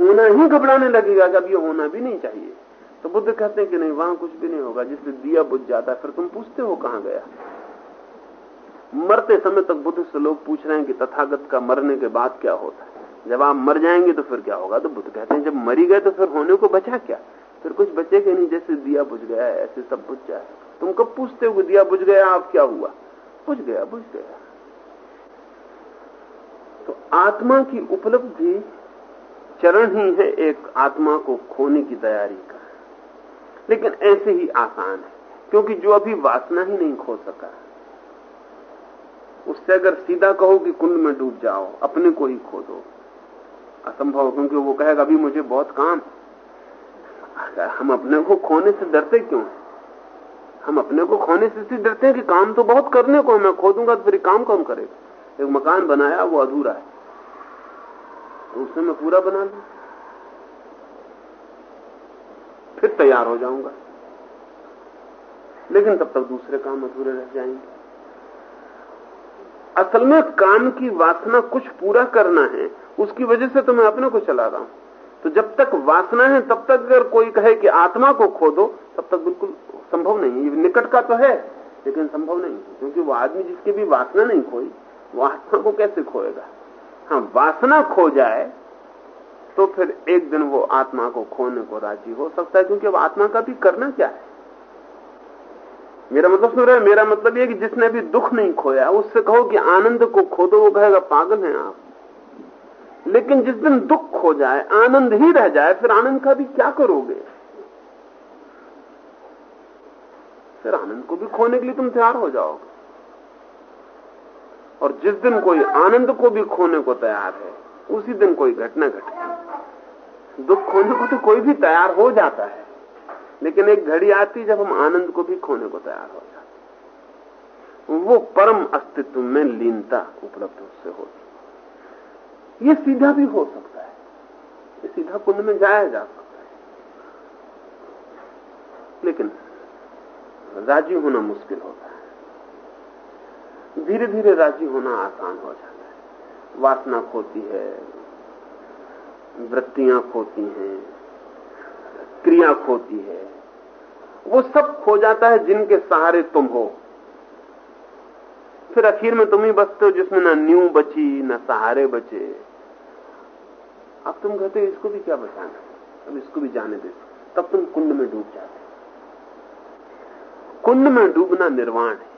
होना ही घबराने लगेगा जब ये होना भी नहीं चाहिए। तो बुद्ध कहते हैं कि नहीं, वहाँ कुछ भी नहीं होगा। जिससे दिया बुझ जाता है, फिर तुम पूछते हो कहाँ गया? मरते समय तक बुद्ध से लोग पूछ रहे हैं कि तथागत का मरने के बाद क्या होता है? जब आप मर जाएँगे तो फिर क्या होगा? तो बुद्ध कहते हैं, जब मरी गए तो फिर होने को बचा क्या? फिर कुछ बचेगा नहीं, जैसे दिया बुझ गया, ऐसे सब बुझ जाए। तुम कब पूछते हो दिया बुझ गया आप क्या हुआ? बुझ गया बुझ गया। तो आत्मा की उपलब्धि चरण ही है एक आत्मा को खोने की तैयारी का। लेकिन ऐसे ही आसान है, क्योंकि जो अभी वासना ही नहीं खो सका, उससे अगर सीधा कहो कि कुंड में डूब जाओ, अपने को ही खो दो। असंभव क्योंकि वो कहेगा, अभी मुझे बहुत काम हम अपने को खोने से डरते क्यों हम अपने को खोने से इसलिए डरते हैं कि काम तो बहुत करने को मैं खो दूँगा तो फिर काम कौन करेगा? एक मकान बनाया, वो अधूरा है। तो उसे मैं पूरा बना लू फिर तैयार हो जाऊँगा। लेकिन तब तक दूसरे काम अधूरे रह जाएँगे। असल में काम की वासना कुछ पूरा करना है उसकी वजह से तो मैं अपने को चला रहा हूँ। तो जब तक वासना है, तब तक अगर कोई कहे कि आत्मा को खो दो तब तक बिल्कुल संभव नहीं। है निकट का तो है, लेकिन संभव नहीं, क्योंकि वो आदमी जिसकी भी वासना नहीं खोई, वो आत्मा को कैसे खोएगा? हाँ वासना खो जाए तो फिर एक दिन वो आत्मा को खोने को राज़ी हो सकता है, क्योंकि अब आत्मा का भी करना क्या है? मेरा मतलब सुन रहे मेरा मतलब ये कि जिसने भी दुख नहीं खोया, उससे कहो कि आनंद को खो दो वो कहेगा, पागल है आप। लेकिन जिस दिन दुख खो जाए, आनंद ही रह जाए, फिर आनंद का भी क्या करोगे? फिर आनंद को भी खोने के लिए तुम तैयार हो जाओगे। और जिस दिन कोई आनंद को भी खोने को तैयार है, उसी दिन कोई घटना घटे दुख खोने को तो कोई भी तैयार हो जाता है, लेकिन एक घड़ी आती जब हम आनंद को भी खोने को तैयार हो जाते वो परम अस्तित्व में लीनता उपलब्ध उससे होती ये सीधा भी हो सकता है। ये सीधा कुंड में जाया जा सकता है। लेकिन राज़ी होना मुश्किल होता है। धीरे धीरे राज़ी होना आसान हो जाता है। वासना खोती है, वृत्तियाँ खोती हैं, क्रिया खोती है। वो सब खो जाता है जिनके सहारे तुम हो। फिर आखिर में तुम ही बचते हो जिसमें ना न्यू बची, ना सहारे बचे। अब तुम कहते हो, इसको भी क्या बचाना अब इसको भी जाने दे। तब तुम कुंड में डूब जाते कुंड में डूबना निर्वाण है।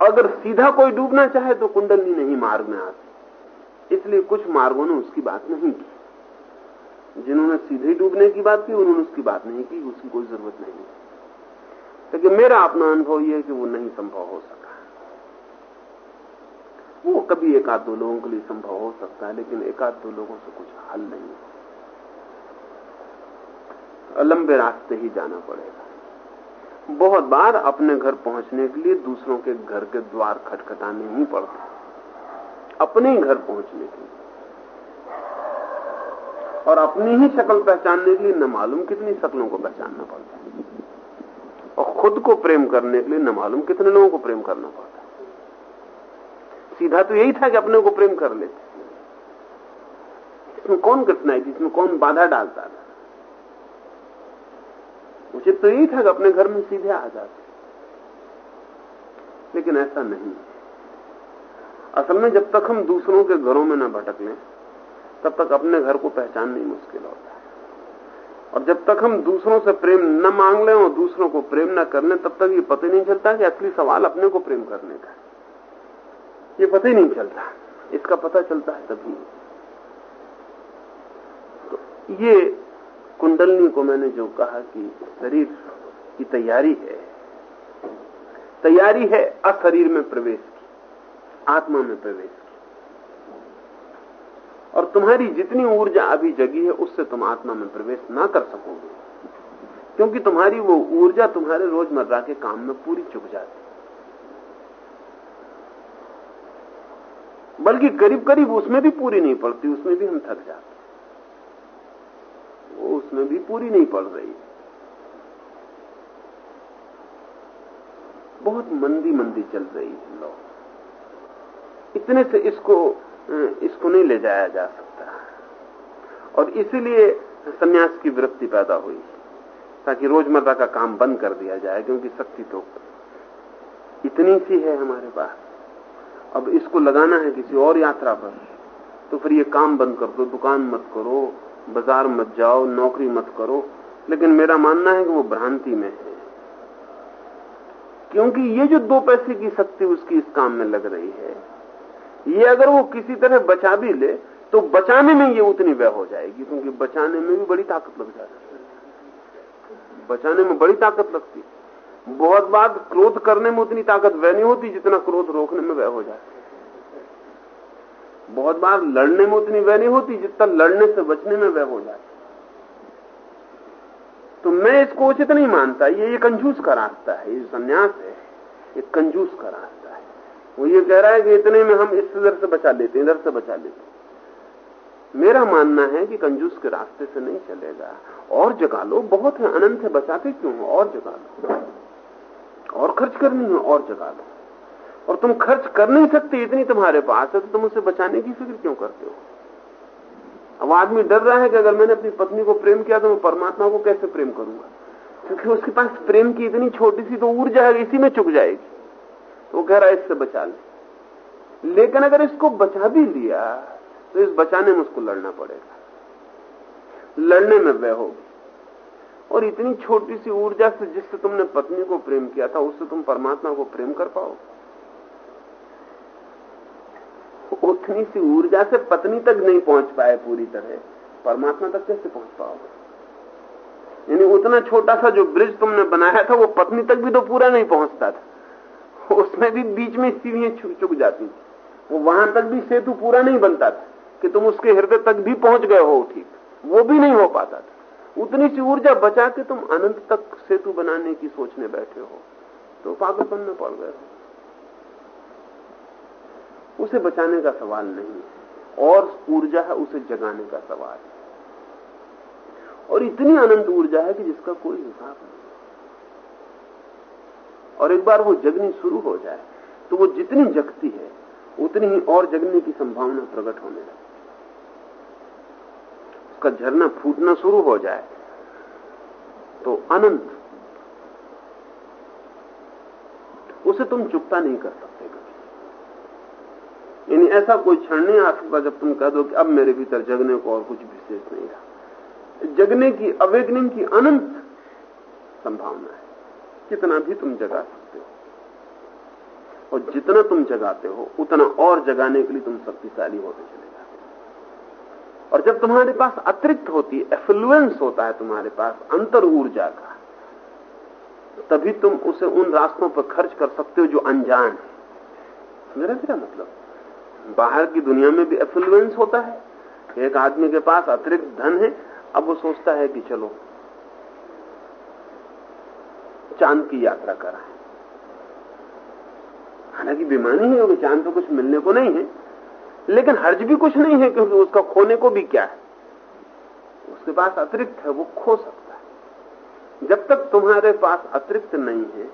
अगर सीधा कोई डूबना चाहे तो कुंडलनी नहीं मार्ग में आती। इसलिए कुछ मार्गों ने उसकी बात नहीं की। जिन्होंने सीधे डूबने की बात की, उन्होंने उसकी बात नहीं की, उसकी कोई ज़रूरत नहीं। लेकिन मेरा अपना अनुभव यह है कि वो नहीं संभव हो सका। वो कभी एक आध दो लोगों के लिए संभव हो सकता है, लेकिन एक आध दो लोगों से कुछ हल नहीं है। लंबे रास्ते ही जाना पड़ेगा। बहुत बार अपने घर पहुँचने के लिए दूसरों के घर के द्वार खटखटाने ही पड़ते अपने ही घर पहुँचने के लिए। और अपनी ही शक्ल पहचानने के लिए न मालूम कितनी शक्लों को पहचानना पड़ता है। और खुद को प्रेम करने के लिए न मालूम कितने लोगों को प्रेम करना पड़ता है। सीधा तो यही था कि अपने को प्रेम कर लेते। इसमें कौन कठिनाई थी? इसमें कौन बाधा डालता था? मुझे तो यही था कि अपने घर में सीधे आ जाते। लेकिन ऐसा नहीं। असल में जब तक हम दूसरों के घरों में न भटक लें, तब तक अपने घर को पहचानना ही मुश्किल होता है। और जब तक हम दूसरों से प्रेम न मांग लें और दूसरों को प्रेम न कर लें, तब तक ये पता नहीं चलता कि असली सवाल अपने को प्रेम करने का ये पता ही नहीं चलता। इसका पता चलता है तभी। तो ये कुंडलनी को मैंने जो कहा कि शरीर की तैयारी है तैयारी है अशरीर में प्रवेश की, आत्मा में प्रवेश की। और तुम्हारी जितनी ऊर्जा अभी जगी है, उससे तुम आत्मा में प्रवेश ना कर सकोगे। क्योंकि तुम्हारी वो ऊर्जा तुम्हारे रोज़मर्रा के काम में पूरी चुक जाती बल्कि करीब करीब उसमें भी पूरी नहीं पड़ती, उसमें भी हम थक जाते वो उसमें भी पूरी नहीं पड़ रही। बहुत मंदी मंदी चल रही है लोग इतने से इसको इसको नहीं ले जाया जा सकता। और इसीलिए सन्यास की वृत्ति पैदा हुई, ताकि रोज़मर्रा का काम बंद कर दिया जाए, क्योंकि शक्ति तो इतनी सी है हमारे पास। अब इसको लगाना है किसी और यात्रा पर। तो फिर ये काम बंद कर दो, दुकान मत करो, बाज़ार मत जाओ, नौकरी मत करो। लेकिन मेरा मानना है कि वो भ्रांति में है। क्योंकि ये जो दो पैसे की शक्ति उसकी इस काम में लग रही है, ये अगर वो किसी तरह बचा भी ले तो बचाने में ये उतनी व्यय हो जाएगी, क्योंकि बचाने में भी बड़ी ताकत लग जाती है। बचाने में बड़ी ताकत लगती बहुत बार क्रोध करने में उतनी ताकत वह नहीं होती जितना क्रोध रोकने में वह हो जाती बहुत बार लड़ने में उतनी वह नहीं होती जितना लड़ने से बचने में वह हो जाती तो मैं इसको उचित नहीं मानता। ये ये कंजूस का रास्ता है, ये संन्यास है ये कंजूस का रास्ता है। वो ये कह रहा है कि इतने में हम इस इधर से बचा लेते हैं, इधर से बचा लेते हैं। मेरा मानना है कि कंजूस के रास्ते से नहीं चलेगा। और जगा लो, बहुत है, अनंत है, बचाते क्यों और जगा लो। और खर्च करनी है, और जगा लो और तुम खर्च कर नहीं सकते इतनी तुम्हारे पास है तो तुम उसे बचाने की फ़िक्र क्यों करते हो? अब आदमी डर रहा है कि अगर मैंने अपनी पत्नी को प्रेम किया तो मैं परमात्मा को कैसे प्रेम करूँगा? क्योंकि उसके पास प्रेम की इतनी छोटी सी तो ऊर्जा है, इसी में चुक जाएगी। तो वो कह रहा है, इससे बचा ले। लेकिन अगर इसको बचा भी लिया तो इस बचाने में उसको लड़ना पड़ेगा। लड़ने में वह होगी। और इतनी छोटी सी ऊर्जा से जिससे तुमने पत्नी को प्रेम किया था, उससे तुम परमात्मा को प्रेम कर पाओगे उतनी सी ऊर्जा से पत्नी तक नहीं पहुँच पाए पूरी तरह। परमात्मा तक कैसे पहुँच पाओगे? यानी उतना छोटा सा जो ब्रिज तुमने बनाया था, वो पत्नी तक भी तो पूरा नहीं पहुँचता था। उसमें भी बीच में सीढ़ियाँ चुक जाती थी। वो वहाँ तक भी सेतु पूरा नहीं बनता था कि तुम उसके हृदय तक भी पहुँच गए हो, ठीक। वो भी नहीं हो पाता था। उतनी सी ऊर्जा बचा के तुम अनंत तक सेतु बनाने की सोचने बैठे हो। तो पागलपन में पड़ गए उसे बचाने का सवाल नहीं है। और ऊर्जा है, उसे जगाने का सवाल है। और इतनी अनंत ऊर्जा है कि जिसका कोई हिसाब नहीं और एक बार वो जगनी शुरू हो जाए तो वो जितनी जगती है, उतनी ही और जगने की संभावना प्रकट होने लगे उसका झरना फूटना शुरू हो जाए तो अनंत। उसे तुम चुकता नहीं कर सकते कभी। यानी ऐसा कोई क्षण नहीं आ सकता जब तुम कह दो कि अब मेरे भीतर जगने को और कुछ विशेष नहीं रहा। जगने की, अवेगनिंग की अनंत संभावना है। कितना भी तुम जगा सकते हो, और जितना तुम जगाते हो, उतना और जगाने के लिए तुम शक्तिशाली होते चले और जब तुम्हारे पास अतिरिक्त होती है एफ्लुएंस होता है तुम्हारे पास, अंतर ऊर्जा का, तभी तुम उसे उन रास्तों पर खर्च कर सकते हो जो अनजान है। मेरा मेरा मतलब? बाहर की दुनिया में भी एफ्लुएंस होता है। एक आदमी के पास अतिरिक्त धन है, अब वो सोचता है कि चलो, चाँद की यात्रा कराएँ हालाँकि बेमानी है चाँद तो कुछ मिलने को नहीं है। लेकिन हर्ज भी कुछ नहीं है क्योंकि उसका खोने को भी क्या है? उसके पास अतिरिक्त है, वो खो सकता है। जब तक तुम्हारे पास अतिरिक्त नहीं है,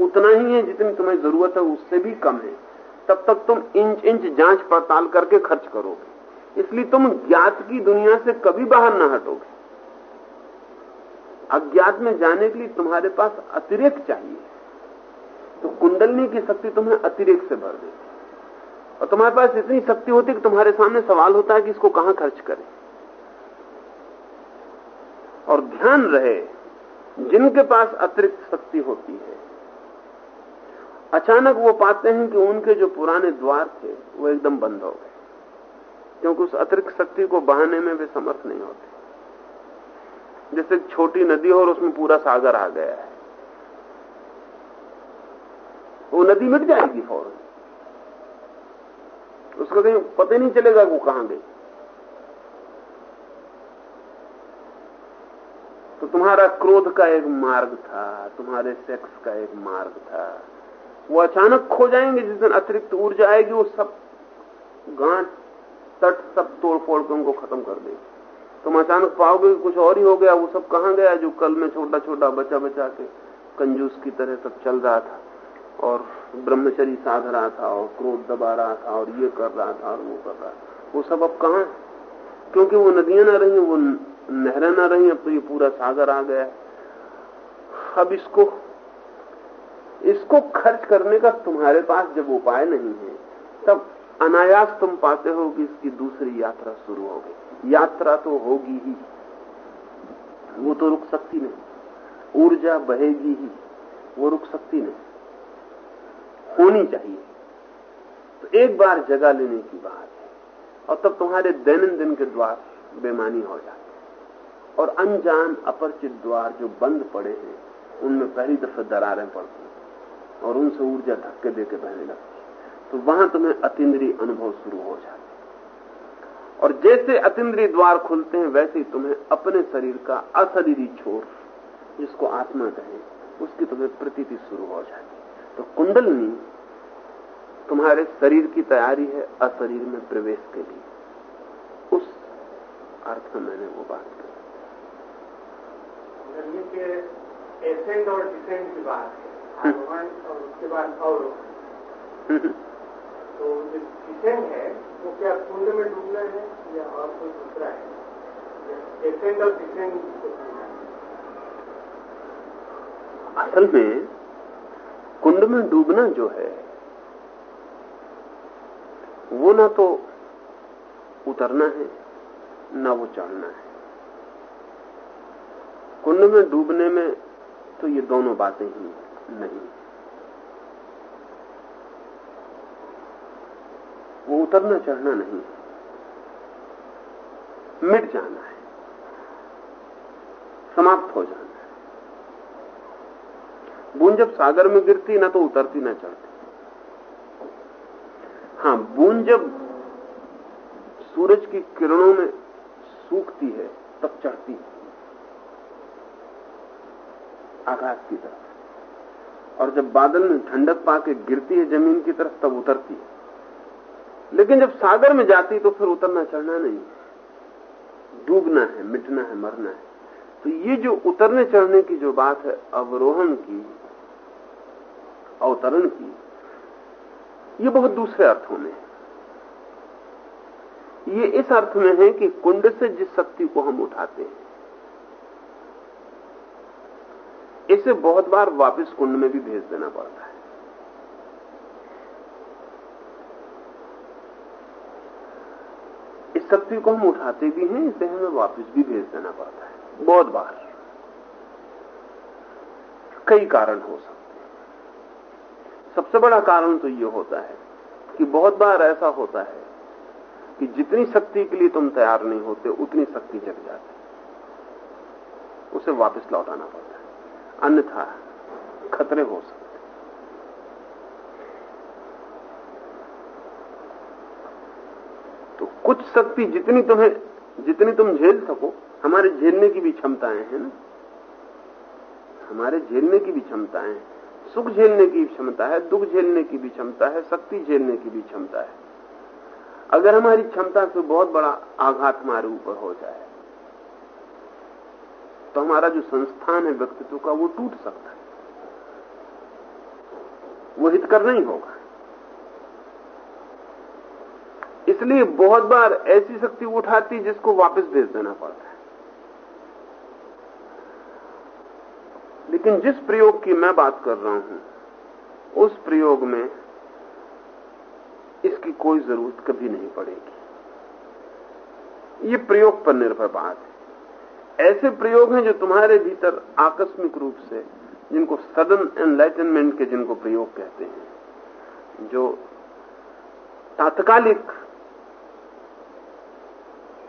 उतना ही है जितनी तुम्हें ज़रूरत है, उससे भी कम है। तब तक तुम इंच इंच जाँच पड़ताल करके खर्च करोगे। इसलिए तुम ज्ञात की दुनिया से कभी बाहर ना हटोगे। अज्ञात में जाने के लिए तुम्हारे पास अतिरिक्त चाहिए। तो कुंडलनी की शक्ति तुम्हें अतिरिक्त से भर देती और तुम्हारे पास इतनी शक्ति होती कि तुम्हारे सामने सवाल होता है कि इसको कहाँ खर्च करें। और ध्यान रहे, जिनके पास अतिरिक्त शक्ति होती है, अचानक वो पाते हैं कि उनके जो पुराने द्वार थे, वो एकदम बंद हो गए। क्योंकि उस अतिरिक्त शक्ति को बहाने में वे समर्थ नहीं होते। जैसे छोटी नदी हो और उसमें पूरा सागर आ गया है। वो नदी मिट जाएगी फ़ौरन। उसका कहीं पता नहीं चलेगा वो कहाँ गई। तो तुम्हारा क्रोध का एक मार्ग था, तुम्हारे सेक्स का एक मार्ग था। वो अचानक खो जाएँगे, जिस दिन अतिरिक्त ऊर्जा आएगी, वो सब गांठ, तट, सब तोड़ फोड़ के उनको खत्म कर देगी। तुम अचानक पाओगे कि कुछ और ही हो गया, वो सब कहाँ गया जो कल में छोटा छोटा बचा बचा के कंजूस की तरह सब चल रहा था। और ब्रह्मचरी साध रहा था और क्रोध दबा रहा था और ये कर रहा था और वो कर रहा था। वो सब अब कहा? क्योंकि वो नदियाँ ना रही, वो नहरें ना रही, अब तो ये पूरा सागर आ गया। अब इसको इसको खर्च करने का तुम्हारे पास जब उपाय नहीं है, तब अनायास तुम पाते हो कि इसकी दूसरी यात्रा शुरू हो गई। यात्रा तो होगी ही। वो तो रुक सकती नहीं। ऊर्जा बहेगी ही। वो रुक सकती नहीं। होनी चाहिए। तो एक बार जगह लेने की बात है, और तब तुम्हारे दैनंदिन के द्वार बेमानी हो जाते हैं। और अनजान अपरिचित द्वार जो बंद पड़े हैं, उनमें पहली दफे दरारें पड़ती हैं, और उनसे ऊर्जा धक्के देके बहने लगती है। तो वहाँ तुम्हें अतिद्रीय अनुभव शुरू हो जाते और जैसे अतिद्रीय द्वार खुलते हैं, वैसे ही तुम्हें अपने शरीर का अशरीरी छोर, जिसको आत्मा कहे, उसकी तुम्हें प्रतीति शुरू हो जाती तो कुंडलनी तुम्हारे शरीर की तैयारी है अशरीर में प्रवेश के लिए। उस अर्थ में मैंने वो बात की। के एसेंट और डिसेंड की बात है। आरोहण और उसके बाद अवरोहण तो जो डिसेंड है वो क्या कुंड में डूबना है या और कोई दूसरा है? एसेंट और डिसेंड असल में कुंड में डूबना जो है, वो ना तो उतरना है, ना वो चढ़ना है। कुंड में डूबने में तो ये दोनों बातें ही नहीं वो उतरना, चढ़ना नहीं मिट जाना है। समाप्त हो जाना बूंद जब सागर में गिरती ना तो उतरती ना चढ़ती। हाँ बूंद जब सूरज की किरणों में सूखती है, तब चढ़ती आकाश की तरफ़। और जब बादल में ठंडक पाके गिरती है ज़मीन की तरफ़, तब उतरती है। लेकिन जब सागर में जाती तो फिर उतरना, चढ़ना नहीं डूबना है, मिटना है, मरना है। तो ये जो उतरने, चढ़ने की जो बात है, अवरोहण की अवतरण की। ये बहुत दूसरे अर्थों में है। ये इस अर्थ में है कि कुंड से जिस शक्ति को हम उठाते हैं, इसे बहुत बार वापस कुंड में भी भेज देना पड़ता है। इस शक्ति को हम उठाते भी हैं, इसे हमें वापस भी भेज देना पड़ता है। बहुत बार। कई कारण हो सकते हैं। सबसे बड़ा कारण तो यह होता है कि बहुत बार ऐसा होता है कि जितनी शक्ति के लिए तुम तैयार नहीं होते, उतनी शक्ति जग जाती उसे वापस लौटाना पड़ता है। अन्यथा खतरे हो सकते तो कुछ शक्ति जितनी तुम्हें, जितनी तुम झेल सको, हमारे झेलने की भी क्षमताएँ हैं ना? हमारे झेलने की भी क्षमताएँ सुख झेलने की क्षमता है, दुख झेलने की भी क्षमता है, शक्ति झेलने की भी क्षमता है। अगर हमारी क्षमता से बहुत बड़ा आघात हमारे ऊपर हो जाए तो हमारा जो संस्थान है व्यक्तित्व का वो टूट सकता है। वो हितकर नहीं होगा। इसलिए बहुत बार ऐसी शक्ति उठाती जिसको वापस भेज देना पड़ता है। लेकिन जिस प्रयोग की मैं बात कर रहा हूँ, उस प्रयोग में इसकी कोई ज़रूरत कभी नहीं पड़ेगी। ये प्रयोग पर निर्भर बात है। ऐसे प्रयोग हैं जो तुम्हारे भीतर आकस्मिक रूप से, जिनको सडन एनलाइटनमेंट के जिनको प्रयोग कहते हैं, जो तात्कालिक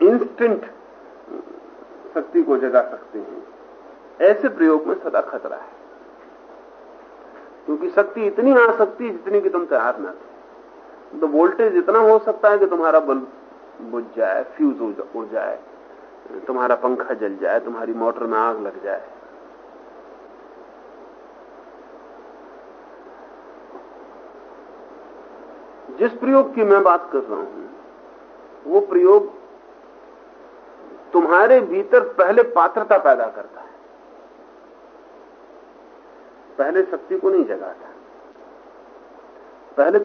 इंस्टेंट शक्ति को जगा सकते हैं। ऐसे प्रयोग में सदा खतरा है। क्योंकि शक्ति इतनी आ सकती है जितनी कि तुम तैयार ना थे। तो वोल्टेज इतना हो सकता है कि तुम्हारा बल्ब बुझ जाए फ्यूज उड़ जाए, तुम्हारा पंखा जल जाए, तुम्हारी मोटर में आग लग जाए। जिस प्रयोग की मैं बात कर रहा हूँ, वो प्रयोग तुम्हारे भीतर पहले पात्रता पैदा करता है। पहले शक्ति को नहीं जगा था। पहले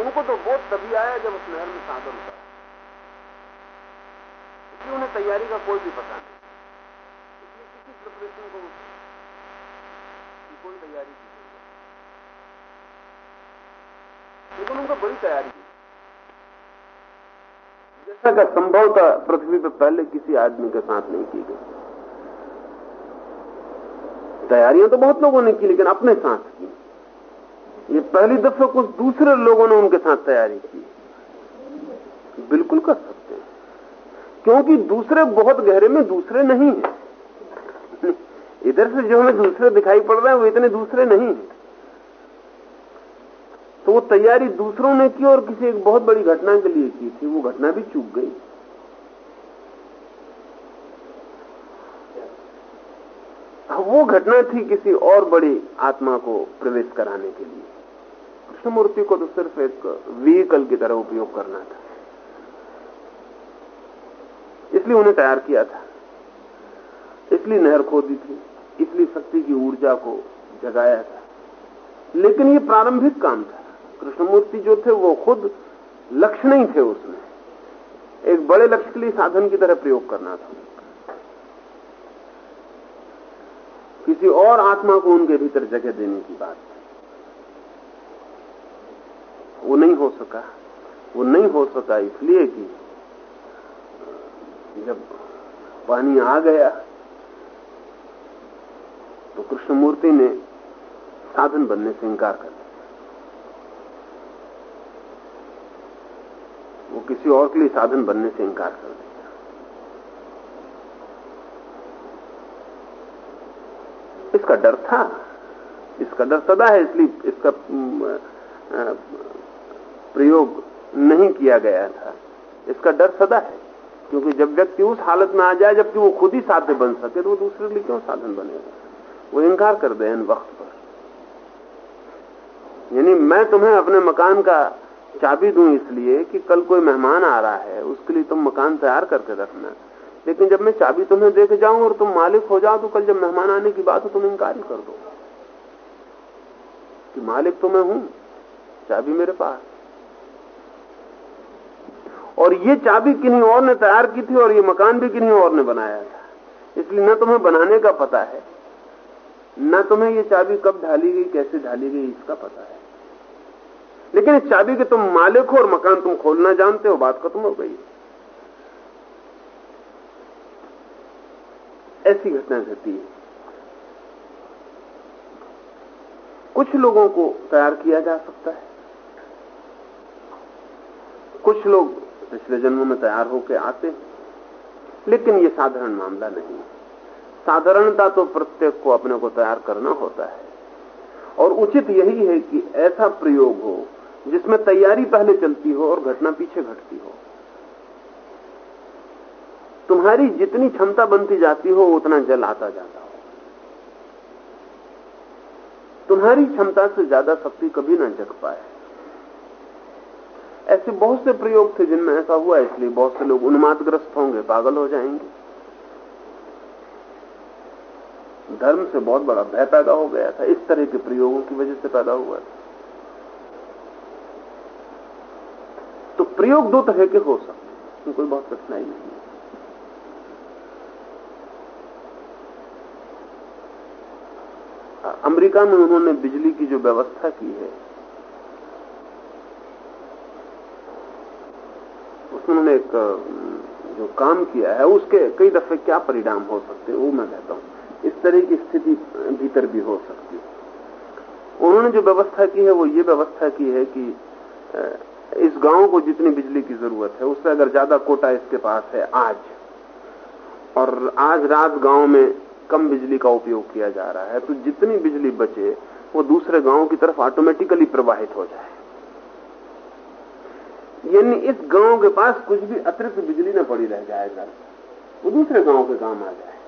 उनको तो बोध तभी आया जब उस नहर में साधन उतरा इसलिए उन्हें तैयारी का कोई भी पता नहीं। इसलिए किसी प्रिपरेशन को कोई तैयारी की लेकिन उनको बड़ी तैयारी की जैसा का संभवतः पृथ्वी पर पहले किसी आदमी के साथ नहीं की गई। तैयारियाँ तो बहुत लोगों ने की, लेकिन अपने साथ की। ये पहली दफे कुछ दूसरे लोगों ने उनके साथ तैयारी की। बिल्कुल कर सकते हैं। क्योंकि दूसरे बहुत गहरे में दूसरे नहीं है। इधर से जो हमें दूसरे दिखाई पड़ रहे हैं, वो इतने दूसरे नहीं है। तो वो तैयारी दूसरों ने की और किसी एक बहुत बड़ी घटना के लिए की थी, वो घटना भी चूक गई। वो घटना थी किसी और बड़ी आत्मा को प्रवेश कराने के लिए। कृष्णमूर्ति को तो सिर्फ़ एक व्हीकल की तरह उपयोग करना था। इसलिए उन्हें तैयार किया था। इसलिए नहर खोदी थी, इसलिए शक्ति की ऊर्जा को जगाया था। लेकिन ये प्रारंभिक काम था। कृष्णमूर्ति जो थे, वो खुद लक्ष्य नहीं थे उसमें। एक बड़े लक्ष्य के लिए साधन की तरह प्रयोग करना था। किसी और आत्मा को उनके भीतर जगह देने की बात वो नहीं हो सका। वो नहीं हो सका इसलिए कि जब पानी आ गया तो कृष्णमूर्ति ने साधन बनने से इंकार कर दिया। किसी और के लिए साधन बनने से इंकार कर दिया इसका डर था। इसका डर सदा है, इसलिए इसका प्रयोग नहीं किया गया था। इसका डर सदा है, क्योंकि जब व्यक्ति उस हालत में आ जाए, जबकि वो खुद ही साध्य बन सके तो वो दूसरे लिए क्यों साधन बनेगा वो इंकार कर दे इन वक्त पर। यानी मैं तुम्हें अपने मकान का चाबी दूँ इसलिए कि कल कोई मेहमान आ रहा है, उसके लिए तुम मकान तैयार करके रखना। लेकिन जब मैं चाबी तुम्हें दे के जाऊँ और तुम मालिक हो जाओ तो कल जब मेहमान आने की बात हो, तुम इंकार ही कर दो। कि मालिक तो मैं हूँ, चाबी मेरे पास। और ये चाबी किन्हीं और ने तैयार की थी और ये मकान भी किन्हीं और ने बनाया था। इसलिए न तुम्हें बनाने का पता है, न तुम्हें ये चाबी कब ढाली गई, कैसे ढाली गई, इसका पता है। लेकिन इस चाबी के तुम मालिक हो और मकान तुम खोलना जानते हो, बात खत्म हो गई। ऐसी घटना घटती है कुछ लोगों को तैयार किया जा सकता है। कुछ लोग पिछले जन्मों में तैयार होकर आते हैं, लेकिन ये साधारण मामला नहीं साधारणता तो प्रत्येक को अपने को तैयार करना होता है। और उचित यही है कि ऐसा प्रयोग हो जिसमें तैयारी पहले चलती हो और घटना पीछे घटती हो। तुम्हारी जितनी क्षमता बनती जाती हो, उतना जल आता जाता हो। तुम्हारी क्षमता से ज़्यादा शक्ति कभी ना जग पाए। ऐसे बहुत से प्रयोग थे जिनमें ऐसा हुआ, इसलिए बहुत से लोग उन्मादग्रस्त होंगे, पागल हो जाएँगे। धर्म से बहुत बड़ा भय पैदा हो गया था, इस तरह के प्रयोगों की वजह से पैदा हुआ था। तो प्रयोग दो तरह के हो सकते हैं। कोई बहुत कठिनाई नहीं है। अमेरिका में उन्होंने बिजली की जो व्यवस्था की है, उसमें उन्होंने एक जो काम किया है, उसके कई दफे क्या परिणाम हो सकते हैं, वो मैं कहता हूँ। इस तरह की स्थिति भीतर भी हो सकती है। उन्होंने जो व्यवस्था की है, वो ये व्यवस्था की है कि इस गाँव को जितनी बिजली की ज़रूरत है, उससे अगर ज़्यादा कोटा इसके पास है आज, और आज रात गाँव में कम बिजली का उपयोग किया जा रहा है तो जितनी बिजली बचे, वो दूसरे गाँव की तरफ़ ऑटोमेटिकली प्रवाहित हो जाए। यानी इस गाँव के पास कुछ भी अतिरिक्त बिजली न पड़ी रह जाए घर, वो दूसरे गाँव के काम आ जाए।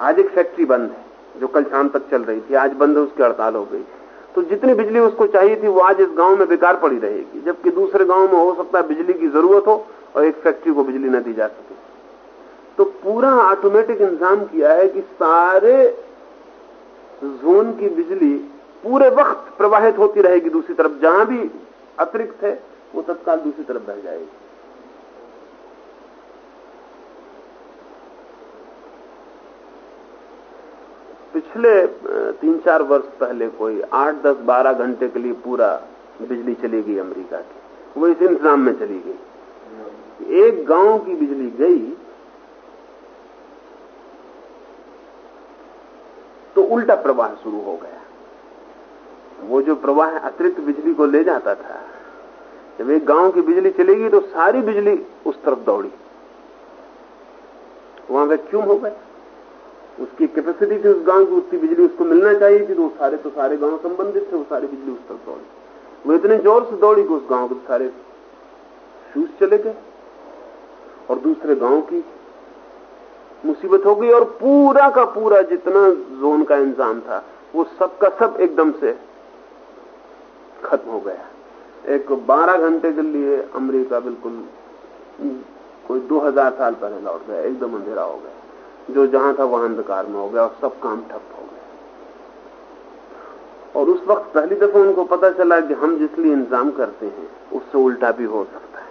आज एक फैक्ट्री बंद है, जो कल शाम तक चल रही थी, आज बंद है, उसकी हड़ताल हो गई। तो जितनी बिजली उसको चाहिए थी, वो आज इस गाँव में बेकार पड़ी रहेगी। जबकि दूसरे गाँव में हो सकता है बिजली की ज़रूरत हो और एक फैक्ट्री को बिजली न दी जा सके। तो पूरा ऑटोमेटिक इंतज़ाम किया है कि सारे जोन की बिजली पूरे वक्त प्रवाहित होती रहेगी दूसरी तरफ़। जहाँ भी अतिरिक्त है, वो तत्काल दूसरी तरफ़ बह जाएगी। पिछले तीन चार वर्ष पहले कोई आठ, दस, बारह घंटे के लिए पूरा बिजली चली गई अमेरिका की। वो इस इंतज़ाम में चली गई। एक गाँव की बिजली गई तो उल्टा प्रवाह शुरू हो गया। वो जो प्रवाह अतिरिक्त बिजली को ले जाता था, जब एक गाँव की बिजली चलेगी तो सारी बिजली उस तरफ़ दौड़ी। वहाँ वैक्यूम हो गया? उसकी कैपेसिटी थी उस गाँव की उतनी बिजली उसको मिलना चाहिए थी तो सारे तो सारे गाँव संबंधित थे, वो सारी बिजली उस तक दौड़ी। वो इतने ज़ोर से दौड़ी कि उस गाँव के सारे फ्यूज चले गए। और दूसरे गाँव की मुसीबत हो गई और पूरा का पूरा जितना जोन का इंतज़ाम था, वो सबका सब एकदम से खत्म हो गया। एक 12 घंटे के लिए अमेरिका बिल्कुल, कोई 2000 साल पहले लौट गया, एकदम अंधेरा हो गया। जो जहाँ था वहाँ अंधकार में हो गया और सब काम ठप हो गया। और उस वक्त पहली दफ़ा उनको पता चला कि हम जिसलिए इंतज़ाम करते हैं, उससे उल्टा भी हो सकता है।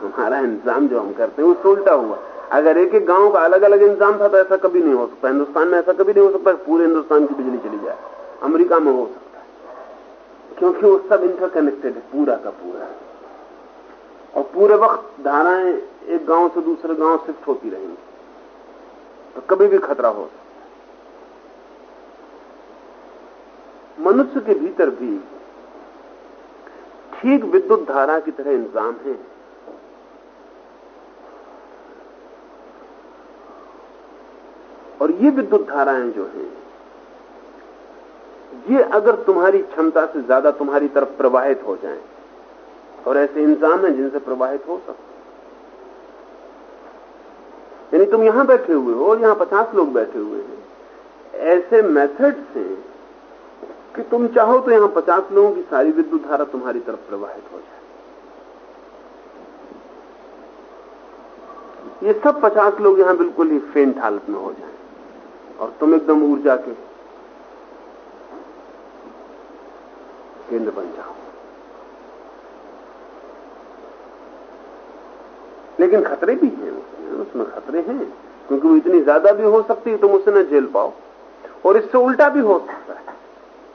हमारा इंतज़ाम जो हम करते हैं, उससे उल्टा हुआ। अगर एक एक गाँव का अलग अलग इंतज़ाम था तो ऐसा कभी नहीं हो सकता। हिंदुस्तान में ऐसा कभी नहीं हो सकता, पूरे हिंदुस्तान की बिजली चली जाए। अमेरिका में हो सकता है। क्योंकि वो सब इंटरकनेक्टेड है, पूरा का पूरा। और पूरे वक्त धाराएँ एक गाँव से दूसरे गाँव शिफ्ट होती रहेंगी। तो कभी भी खतरा हो मनुष्य के भीतर भी ठीक विद्युत धारा की तरह इंतज़ाम है। और ये विद्युत धाराएँ जो हैं, ये अगर तुम्हारी क्षमता से ज़्यादा तुम्हारी तरफ़ प्रवाहित हो जाएँ, और ऐसे इंसान हैं जिनसे प्रवाहित हो सकते यानी तुम यहाँ बैठे हुए हो और यहाँ पचास लोग बैठे हुए हैं। ऐसे मेथड्स हैं कि तुम चाहो तो यहाँ पचास लोगों की सारी विद्युत धारा तुम्हारी तरफ़ प्रवाहित हो जाए। ये सब पचास लोग यहाँ बिल्कुल ही फेंट हालत में हो जाए और तुम एकदम ऊर्जा के केंद्र बन जाओ। लेकिन खतरे भी हैं उसमें खतरे हैं, क्योंकि वो इतनी ज़्यादा भी हो सकती है तुम उसे न झेल पाओ। और इससे उल्टा भी हो सकता है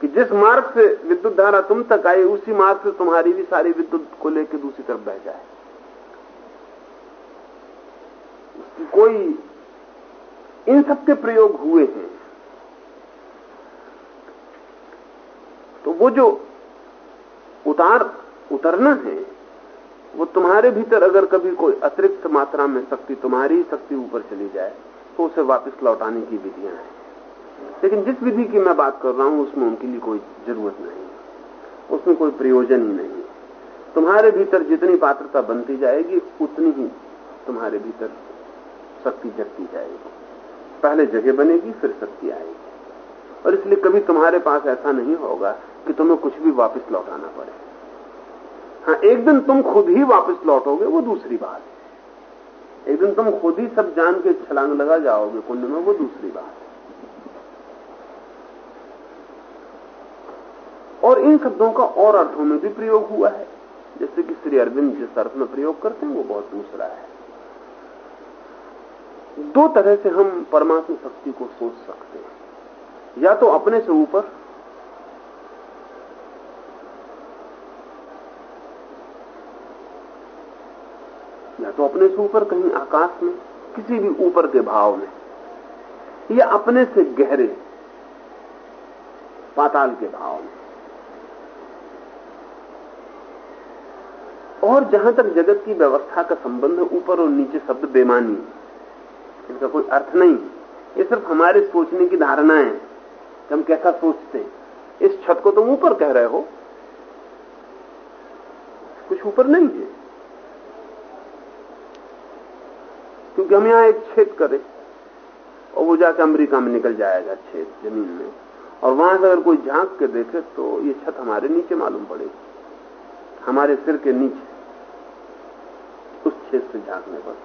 कि जिस मार्ग से विद्युत धारा तुम तक आई उसी मार्ग से तुम्हारी भी सारी विद्युत को लेकर दूसरी तरफ़ बह जाए। उसकी कोई, इन सब के प्रयोग हुए हैं। तो वो जो उतार, उतरना है वो तुम्हारे भीतर अगर कभी कोई अतिरिक्त मात्रा में शक्ति तुम्हारी शक्ति ऊपर चली जाए तो उसे वापस लौटाने की विधियाँ हैं। लेकिन जिस विधि की मैं बात कर रहा हूँ, उसमें उनके लिए कोई ज़रूरत नहीं। उसमें कोई प्रयोजन ही नहीं। तुम्हारे भीतर जितनी पात्रता बनती जाएगी, उतनी ही तुम्हारे भीतर शक्ति जगती जाएगी। पहले जगह बनेगी, फिर शक्ति आएगी। और इसलिए कभी तुम्हारे पास ऐसा नहीं होगा कि तुम्हें कुछ भी वापस लौटाना पड़े। हाँ एक दिन तुम खुद ही वापस लौटोगे, वो दूसरी बात है। एक दिन तुम खुद ही सब जान के छलांग लगा जाओगे कुंड में, वो दूसरी बात है। और इन शब्दों का और अर्थों में भी प्रयोग हुआ है। जैसे कि श्री अरविंद जिस अर्थ में प्रयोग करते हैं, वो बहुत दूसरा है। दो तरह से हम परमात्मा शक्ति को सोच सकते हैं। या तो अपने से ऊपर या तो अपने से ऊपर कहीं आकाश में, किसी भी ऊपर के भाव में, या अपने से गहरे पाताल के भाव में। और जहाँ तक जगत की व्यवस्था का संबंध है, ऊपर और नीचे शब्द बेमानी इसका कोई अर्थ नहीं। ये सिर्फ़ हमारे सोचने की धारणा है कि हम कैसा सोचते हैं। इस छत को तुम ऊपर कह रहे हो। कुछ ऊपर नहीं है। क्योंकि हम यहाँ एक छेद करें और वो जाकर अमेरिका में निकल जाएगा छेद ज़मीन में। और वहाँ से अगर कोई झाँक के देखे तो ये छत हमारे नीचे मालूम पड़ेगी हमारे सिर के नीचे, उस छेद से झांकने पर।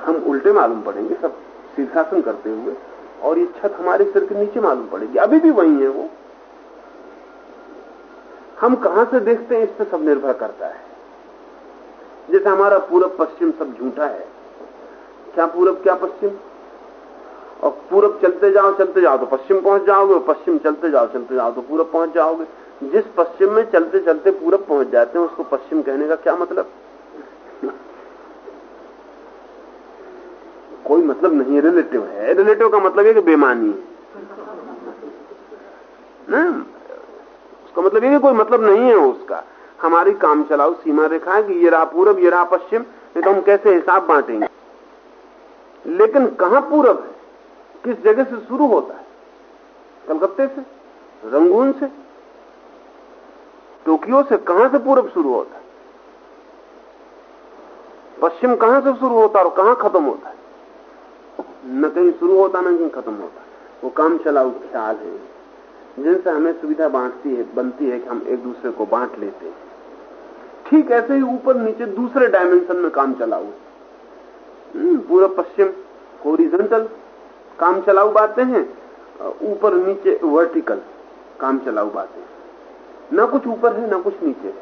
हम उल्टे मालूम पड़ेंगे, सब शीर्षासन करते हुए, और ये छत हमारे सिर के नीचे मालूम पड़ेगी। अभी भी वही है वो। हम कहाँ से देखते हैं, इस पर सब निर्भर करता है। जैसे हमारा पूरब पश्चिम सब झूठा है। क्या पूरब, क्या पश्चिम? और पूरब चलते जाओ चलते जाओ तो पश्चिम पहुँच जाओगे, और पश्चिम चलते जाओ चलते जाओ तो पूरब पहुँच जाओगे। जिस पश्चिम में चलते चलते पूरब पहुँच जाते हैं, उसको पश्चिम कहने का क्या मतलब? कोई मतलब नहीं रिलेटिव है। रिलेटिव का मतलब है कि बेमानी ना? उसका मतलब ये कोई मतलब नहीं है उसका। हमारी काम चलाओ, सीमा रेखा है कि ये रहा पूरब, ये रहा पश्चिम, नहीं तो हम कैसे हिसाब बांटेंगे? लेकिन कहाँ पूरब है? किस जगह से शुरू होता है? कलकत्ते से, रंगून से, टोक्यो से कहाँ से पूरब शुरू होता है? पश्चिम कहाँ से शुरू होता है और कहाँ खत्म होता है? न कहीं शुरू होता, न कहीं खत्म होता वो काम चलाऊ ख्याल है। जिनसे हमें सुविधा बांटती है, बनती है कि हम एक दूसरे को बांट लेते हैं। ठीक ऐसे ही ऊपर नीचे दूसरे डायमेंशन में काम चलाऊ हम्म, पूरा पश्चिम ओरिजेंटल काम चलाऊ बातें हैं ऊपर नीचे वर्टिकल काम चलाऊ बातें हैं। न कुछ ऊपर है न कुछ नीचे है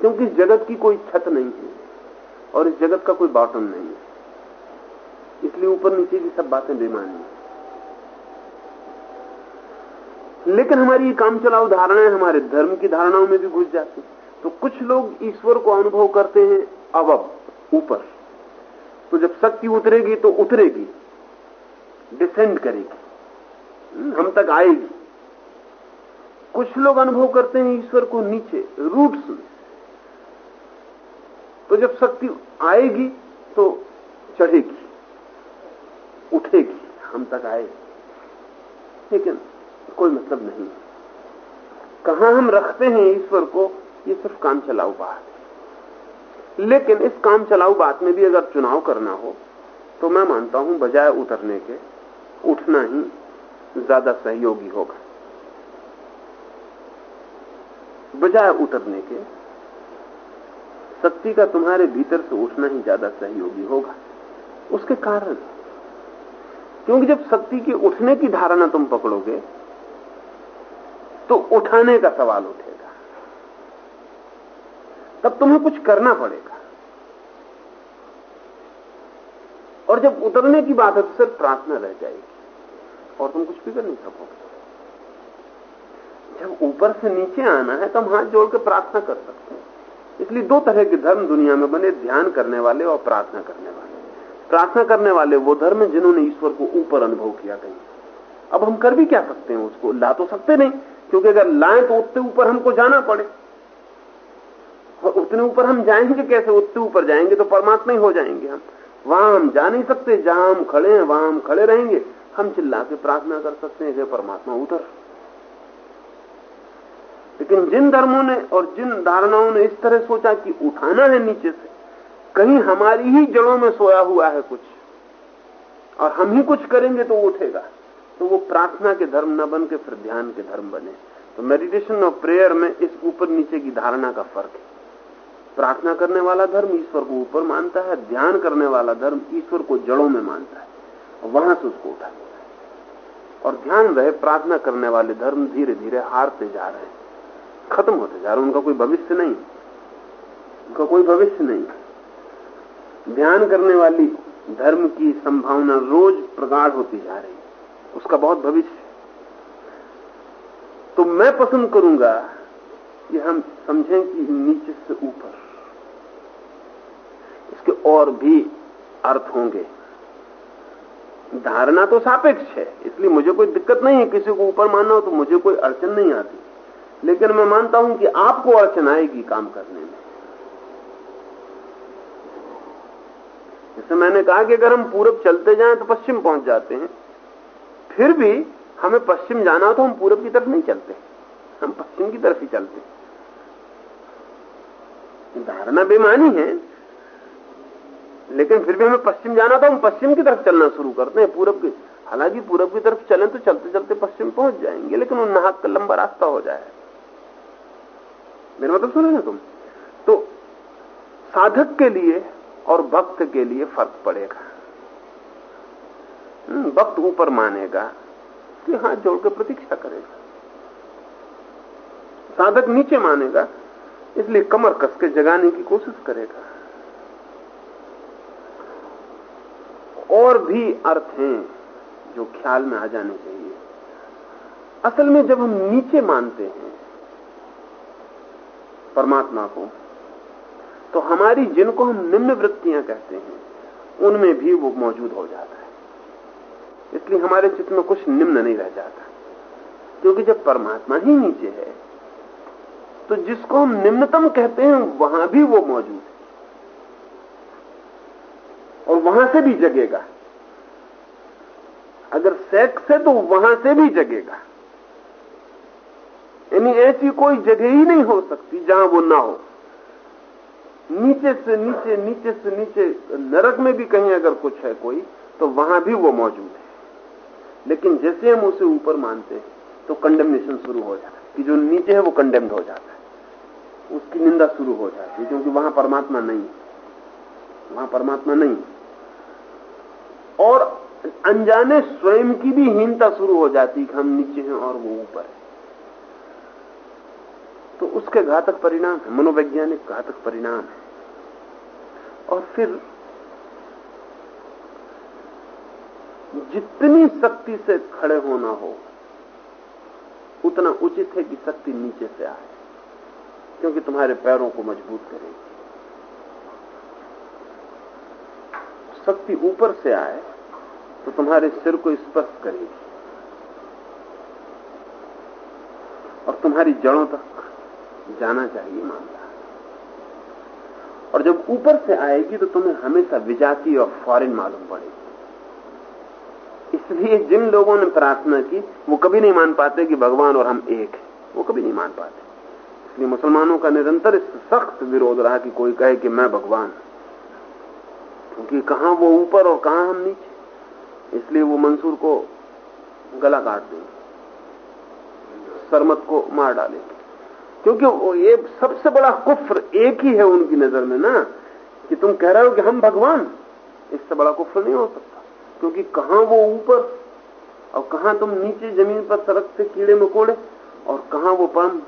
क्योंकि जगत की कोई छत नहीं है और इस जगत का कोई बॉटम नहीं है। इसलिए ऊपर नीचे की सब बातें बेमानी है। लेकिन हमारी ये काम चलाऊ धारणाएँ हमारे धर्म की धारणाओं में भी घुस जाती तो कुछ लोग ईश्वर को अनुभव करते हैं, अब अब, ऊपर। तो जब शक्ति उतरेगी तो उतरेगी। डिसेंड करेगी। हम तक आएगी। कुछ लोग अनुभव करते हैं ईश्वर को नीचे रूट्स में। तो जब शक्ति आएगी तो चढ़ेगी। उठेगी। हम तक आएगी लेकिन कोई मतलब नहीं। कहाँ हम रखते हैं ईश्वर को? ये सिर्फ़ काम चलाऊ बात है। लेकिन इस काम चलाऊ बात में भी अगर चुनाव करना हो तो मैं मानता हूँ बजाय उतरने के, उठना ही ज़्यादा सहयोगी होगा। बजाय उतरने के, शक्ति का तुम्हारे भीतर से उठना ही ज़्यादा सहयोगी होगा। उसके कारण, क्योंकि जब शक्ति के उठने की धारणा तुम पकड़ोगे तो उठाने का सवाल उठेगा। तब तुम्हें कुछ करना पड़ेगा। और जब उतरने की बात है तो सिर्फ़ प्रार्थना रह जाएगी। और तुम कुछ भी कर नहीं सकोगे जब ऊपर से नीचे आना है तो हम हाथ जोड़ के प्रार्थना कर सकते हैं। इसलिए दो तरह के धर्म दुनिया में बने, ध्यान करने वाले और प्रार्थना करने वाले। प्रार्थना करने वाले वो धर्म जिन्होंने ईश्वर को ऊपर अनुभव किया कहीं। अब हम कर भी क्या सकते हैं उसको? ला तो सकते नहीं, क्योंकि अगर लाएँ तो उतने ऊपर हमको जाना पड़े। और उतने ऊपर हम जाएँगे कैसे? उतने ऊपर जाएँगे तो परमात्मा ही हो जाएँगे हम। वहाँ हम जा नहीं सकते, जहाँ हम खड़े हैं, वहाँ हम खड़े रहेंगे। हम चिल्ला के प्रार्थना कर सकते हैं परमात्मा, उतर। लेकिन जिन धर्मों ने और जिन धारणाओं ने इस तरह सोचा कि उठाना है नीचे से, कहीं हमारी ही जड़ों में सोया हुआ है कुछ, और हम ही कुछ करेंगे तो उठेगा। तो वो प्रार्थना के धर्म न बन के फिर ध्यान के धर्म बने। तो मेडिटेशन और प्रेयर में इस ऊपर नीचे की धारणा का फ़र्क है। प्रार्थना करने वाला धर्म ईश्वर को ऊपर मानता है, ध्यान करने वाला धर्म ईश्वर को जड़ों में मानता है, वहाँ से उसको उठाता है। और ध्यान रहे, प्रार्थना करने वाले धर्म धीरे धीरे हारते जा रहे हैं। खत्म होते जा रहे हैं, उनका कोई भविष्य नहीं। उनका कोई भविष्य नहीं। ध्यान करने वाली धर्म की संभावना रोज प्रगाढ़ होती जा रही उसका बहुत भविष्य तो मैं पसंद करूँगा कि हम समझें कि नीचे से ऊपर इसके और भी अर्थ होंगे। धारणा तो सापेक्ष है, इसलिए मुझे कोई दिक्कत नहीं है किसी को ऊपर मानना हो तो मुझे कोई अड़चन नहीं आती। लेकिन मैं मानता हूँ कि आपको अड़चन आएगी काम करने में। जैसे मैंने कहा कि अगर हम पूरब चलते जाएँ तो पश्चिम पहुँच जाते हैं, फिर भी हमें पश्चिम जाना हो तो हम पूरब की तरफ़ नहीं चलते, हम पश्चिम की तरफ़ ही चलते धारणा बेमानी है लेकिन फिर भी हमें पश्चिम जाना था हम पश्चिम की तरफ़ चलना शुरू करते हैं पूरब की। हालाँकि पूरब की तरफ़ चलें तो चलते चलते पश्चिम पहुँच जाएँगे लेकिन वो नाहक का लंबा रास्ता हो जाए। मेरा मतलब सुनो ना तुम? तो साधक के लिए और भक्त के लिए फ़र्क पड़ेगा। हम्म, भक्त ऊपर मानेगा कि हाथ जोड़ के प्रतीक्षा करेगा। साधक नीचे मानेगा इसलिए कमर कस के जगाने की कोशिश करेगा। और भी अर्थ हैं जो ख्याल में आ जाने चाहिए। असल में जब हम नीचे मानते हैं परमात्मा को तो हमारी जिनको हम निम्न वृत्तियाँ कहते हैं, उनमें भी वो मौजूद हो जाता है। इसलिए हमारे चित्त में कुछ निम्न नहीं रह जाता। क्योंकि जब परमात्मा ही नीचे है तो जिसको हम निम्नतम कहते हैं, वहाँ भी वो मौजूद है। और वहाँ से भी जगेगा। अगर सेक्स है तो वहाँ से भी जगेगा। यानी ऐसी कोई जगह ही नहीं हो सकती जहाँ वो ना हो। नीचे से नीचे नीचे से नीचे, नरक में भी कहीं अगर कुछ है कोई तो वहाँ भी वो मौजूद है। लेकिन जैसे हम उसे ऊपर मानते हैं तो कंडेमनेशन शुरू हो जाता है। कि जो नीचे है वो कंडेम्ड हो जाता है। उसकी निंदा शुरू हो जाती है, क्योंकि वहाँ परमात्मा नहीं वहाँ परमात्मा नहीं और अनजाने स्वयं की भी हीनता शुरू हो जाती कि हम नीचे हैं और वो ऊपर है। तो उसके घातक परिणाम है, मनोवैज्ञानिक घातक परिणाम है। और फिर जितनी शक्ति से खड़े होना हो, उतना उचित है कि शक्ति नीचे से आए, क्योंकि तुम्हारे पैरों को मज़बूत करेगी। शक्ति ऊपर से आए तो तुम्हारे सिर को स्पर्श करेगी। और तुम्हारी जड़ों तक जाना चाहिए मामला। और जब ऊपर से आएगी तो तुम्हें हमेशा विजाती और फॉरेन मालूम पड़ेगी। इसलिए जिन लोगों ने प्रार्थना की, वो कभी नहीं मान पाते कि भगवान और हम एक हैं। वो कभी नहीं मान पाते। इसलिए मुसलमानों का निरंतर इस सख्त विरोध रहा कि कोई कहे कि मैं भगवान क्योंकि कहाँ वो ऊपर और कहाँ हम नीचे? इसलिए वो मंसूर को गला काट देंगे। सरमत को मार डालेंगे। क्योंकि ये सबसे बड़ा कुफ्र एक ही है उनकी नज़र में ना, कि तुम कह रहे हो कि हम भगवान। इससे बड़ा कुफ्र नहीं हो सकता। क्योंकि कहाँ वो ऊपर, और कहाँ तुम नीचे ज़मीन पर सड़क से कीड़े मकोड़े, और कहाँ वो परम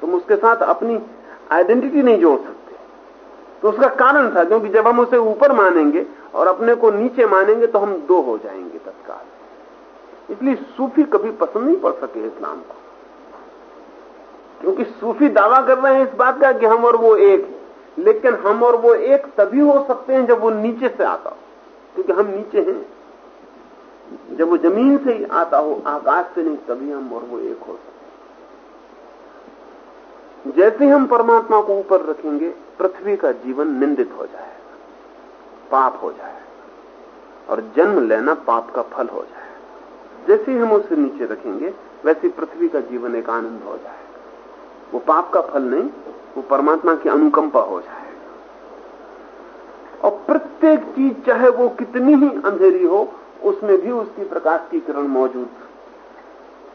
तुम उसके साथ अपनी आइडेंटिटी नहीं जोड़ सकते। तो उसका कारण था, क्योंकि जब हम उसे ऊपर मानेंगे और अपने को नीचे मानेंगे तो हम दो हो जाएँगे तत्काल। इसलिए सूफी कभी पसंद नहीं पड़ सके इस्लाम को। क्योंकि सूफी दावा कर रहे हैं इस बात का कि हम और वो एक है। लेकिन हम और वो एक तभी हो सकते हैं जब वो नीचे से आता हो। क्योंकि हम नीचे हैं। जब वो ज़मीन से ही आता हो, आकाश से नहीं, तभी हम और वो एक हो सकते जैसे हम परमात्मा को ऊपर रखेंगे, पृथ्वी का जीवन निंदित हो जाएगा। पाप हो जाए और जन्म लेना पाप का फल हो जाए। जैसे हम उसे नीचे रखेंगे, वैसे पृथ्वी का जीवन एक आनंद हो जाए। वो पाप का फल नहीं, वो परमात्मा की अनुकंपा हो जाए। और प्रत्येक चीज़, चाहे वो कितनी ही अंधेरी हो, उसमें भी उसकी प्रकाश की किरण मौजूद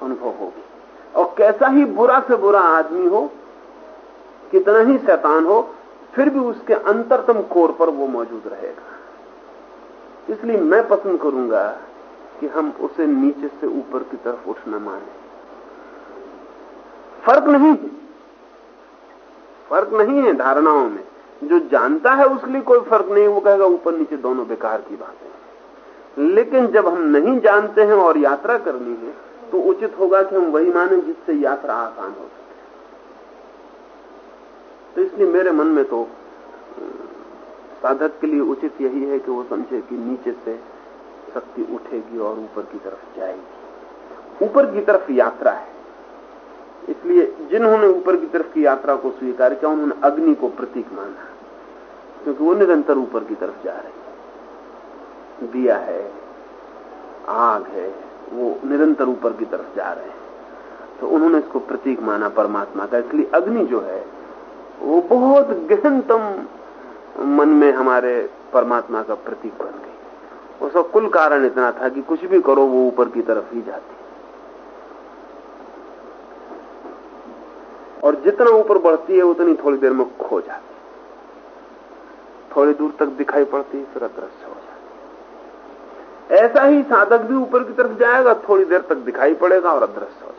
अनुभव होगी। और कैसा ही बुरा से बुरा आदमी हो, कितना ही शैतान हो फिर भी उसके अंतरतम कोर पर वो मौजूद रहेगा। इसलिए मैं पसंद करूँगा कि हम उसे नीचे से ऊपर की तरफ़ उठना माने। फ़र्क नहीं है। फ़र्क नहीं है धारणाओं में। जो जानता है उसके लिए कोई फ़र्क नहीं, वो कहेगा ऊपर नीचे दोनों बेकार की बातें लेकिन जब हम नहीं जानते हैं और यात्रा करनी है तो उचित होगा कि हम वही माने जिससे यात्रा आसान हो तो इसलिए मेरे मन में तो साधक के लिए उचित यही है कि वो समझे कि नीचे से शक्ति उठेगी और ऊपर की तरफ़ जाएगी। ऊपर की तरफ़ यात्रा है। इसलिए जिन्होंने ऊपर की तरफ़ की यात्रा को स्वीकार किया, उन्होंने अग्नि को प्रतीक माना, क्योंकि वो निरंतर ऊपर की तरफ़ जा रही है। दिया है, आग है, वो निरंतर ऊपर की तरफ़ जा रहे हैं। तो उन्होंने इसको प्रतीक माना परमात्मा का। इसलिए अग्नि जो है वो बहुत गहनतम मन में हमारे परमात्मा का प्रतीक बन गई। उसका कुल कारण इतना था कि कुछ भी करो, वो ऊपर की तरफ़ ही जाती। और जितना ऊपर बढ़ती है, उतनी थोड़ी देर में खो जाती। थोड़ी दूर तक दिखाई पड़ती है फिर अदृश्य हो जाती। ऐसा ही साधक भी ऊपर की तरफ़ जाएगा, थोड़ी देर तक दिखाई पड़ेगा और अदृश्य हो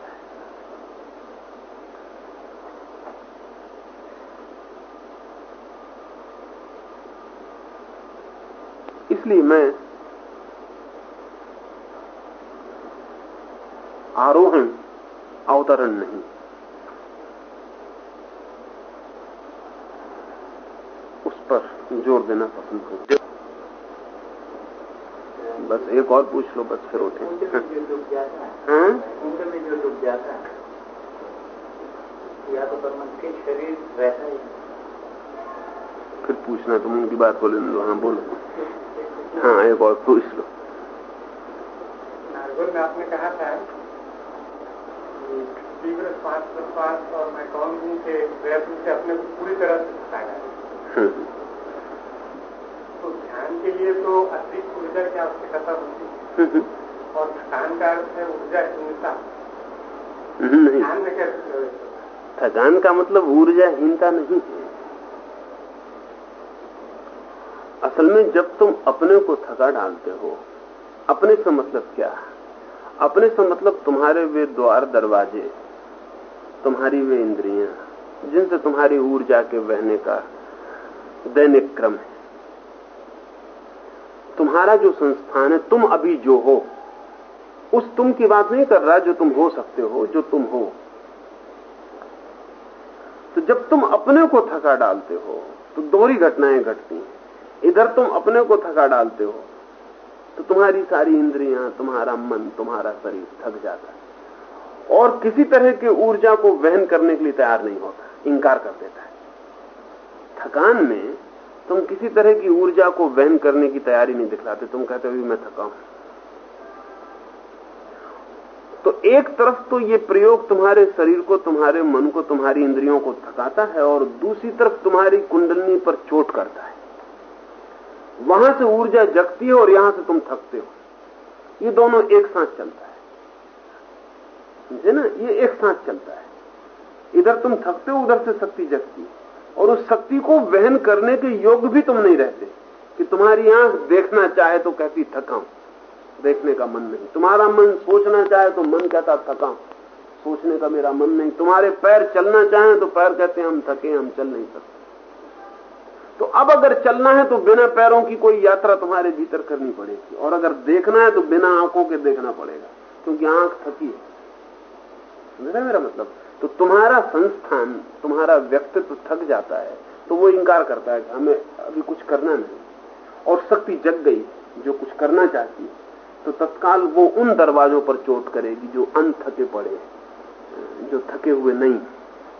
इसलिए मैं आरोहण अवतरण नहीं। उस पर ज़ोर देना पसंद करूँ। बस एक और पूछ लो बस फिर उठे। हाँ? तो शरीर रहता है फिर पूछना तुम उनकी बात बोले लो हाँ बोलो। हाँ एक और पूछ लो में आपने कहा था तीव्र श्वास प्रश्वास और मैं कौन हूँ के प्रयत्न से अपने को पूरी तरह से हम्म, तो ध्यान के लिए तो अतिरिक्त ऊर्जा की आवश्यकता होती है। हम्म, और थकान का अर्थ है ऊर्जा हम्म, ध्यान में है? थकान का मतलब ऊर्जाहीनता नहीं है। असल में जब तुम अपने को थका डालते हो, अपने से मतलब क्या है? अपने से मतलब तुम्हारे वे द्वार दरवाजे, तुम्हारी वे इंद्रियाँ, जिनसे तुम्हारी ऊर्जा के बहने का दैनिक क्रम है। तुम्हारा जो संस्थान है, तुम अभी जो हो, उस तुम की बात नहीं कर रहा जो तुम हो सकते हो, जो तुम हो। तो जब तुम अपने को थका डालते हो तो दोहरी घटनाएँ घटती हैं। इधर तुम अपने को थका डालते हो तो तुम्हारी सारी इंद्रियाँ, तुम्हारा मन, तुम्हारा शरीर थक जाता है। और किसी तरह की ऊर्जा को वहन करने के लिए तैयार नहीं होता, इंकार कर देता है। थकान में तुम किसी तरह की ऊर्जा को वहन करने की तैयारी नहीं दिखलाते, तुम कहते हो मैं थका हूँ। तो एक तरफ़ तो ये प्रयोग तुम्हारे शरीर को, तुम्हारे मन को, तुम्हारी इंद्रियों को थकाता है, और दूसरी तरफ़ तुम्हारी कुंडलनी पर चोट करता है। वहाँ से ऊर्जा जगती है और यहाँ से तुम थकते हो। ये दोनों एक साथ चलता है। समझे ना? ये एक साथ चलता है। इधर तुम थकते हो, उधर से शक्ति जगती है। और उस शक्ति को वहन करने के योग भी तुम नहीं रहते। कि तुम्हारी आँख देखना चाहे तो कहती, थकाऊं। देखने का मन नहीं। तुम्हारा मन सोचना चाहे तो मन कहता, थकाऊं। सोचने का मेरा मन नहीं। तुम्हारे पैर चलना चाहे तो पैर कहते, हम थके, हम चल नहीं सकते। तो अब अगर चलना है तो बिना पैरों की कोई यात्रा तुम्हारे भीतर करनी पड़ेगी। और अगर देखना है तो बिना आँखों के देखना पड़ेगा, क्योंकि आँख थकी है। समझ मेरा मतलब? तो तुम्हारा संस्थान, तुम्हारा व्यक्तित्व थक जाता है तो वो इंकार करता है कि हमें अभी कुछ करना नहीं। और शक्ति जग गई, जो कुछ करना चाहती है तो तत्काल वो उन दरवाजों पर चोट करेगी जो अनथके पड़े जो थके हुए नहीं,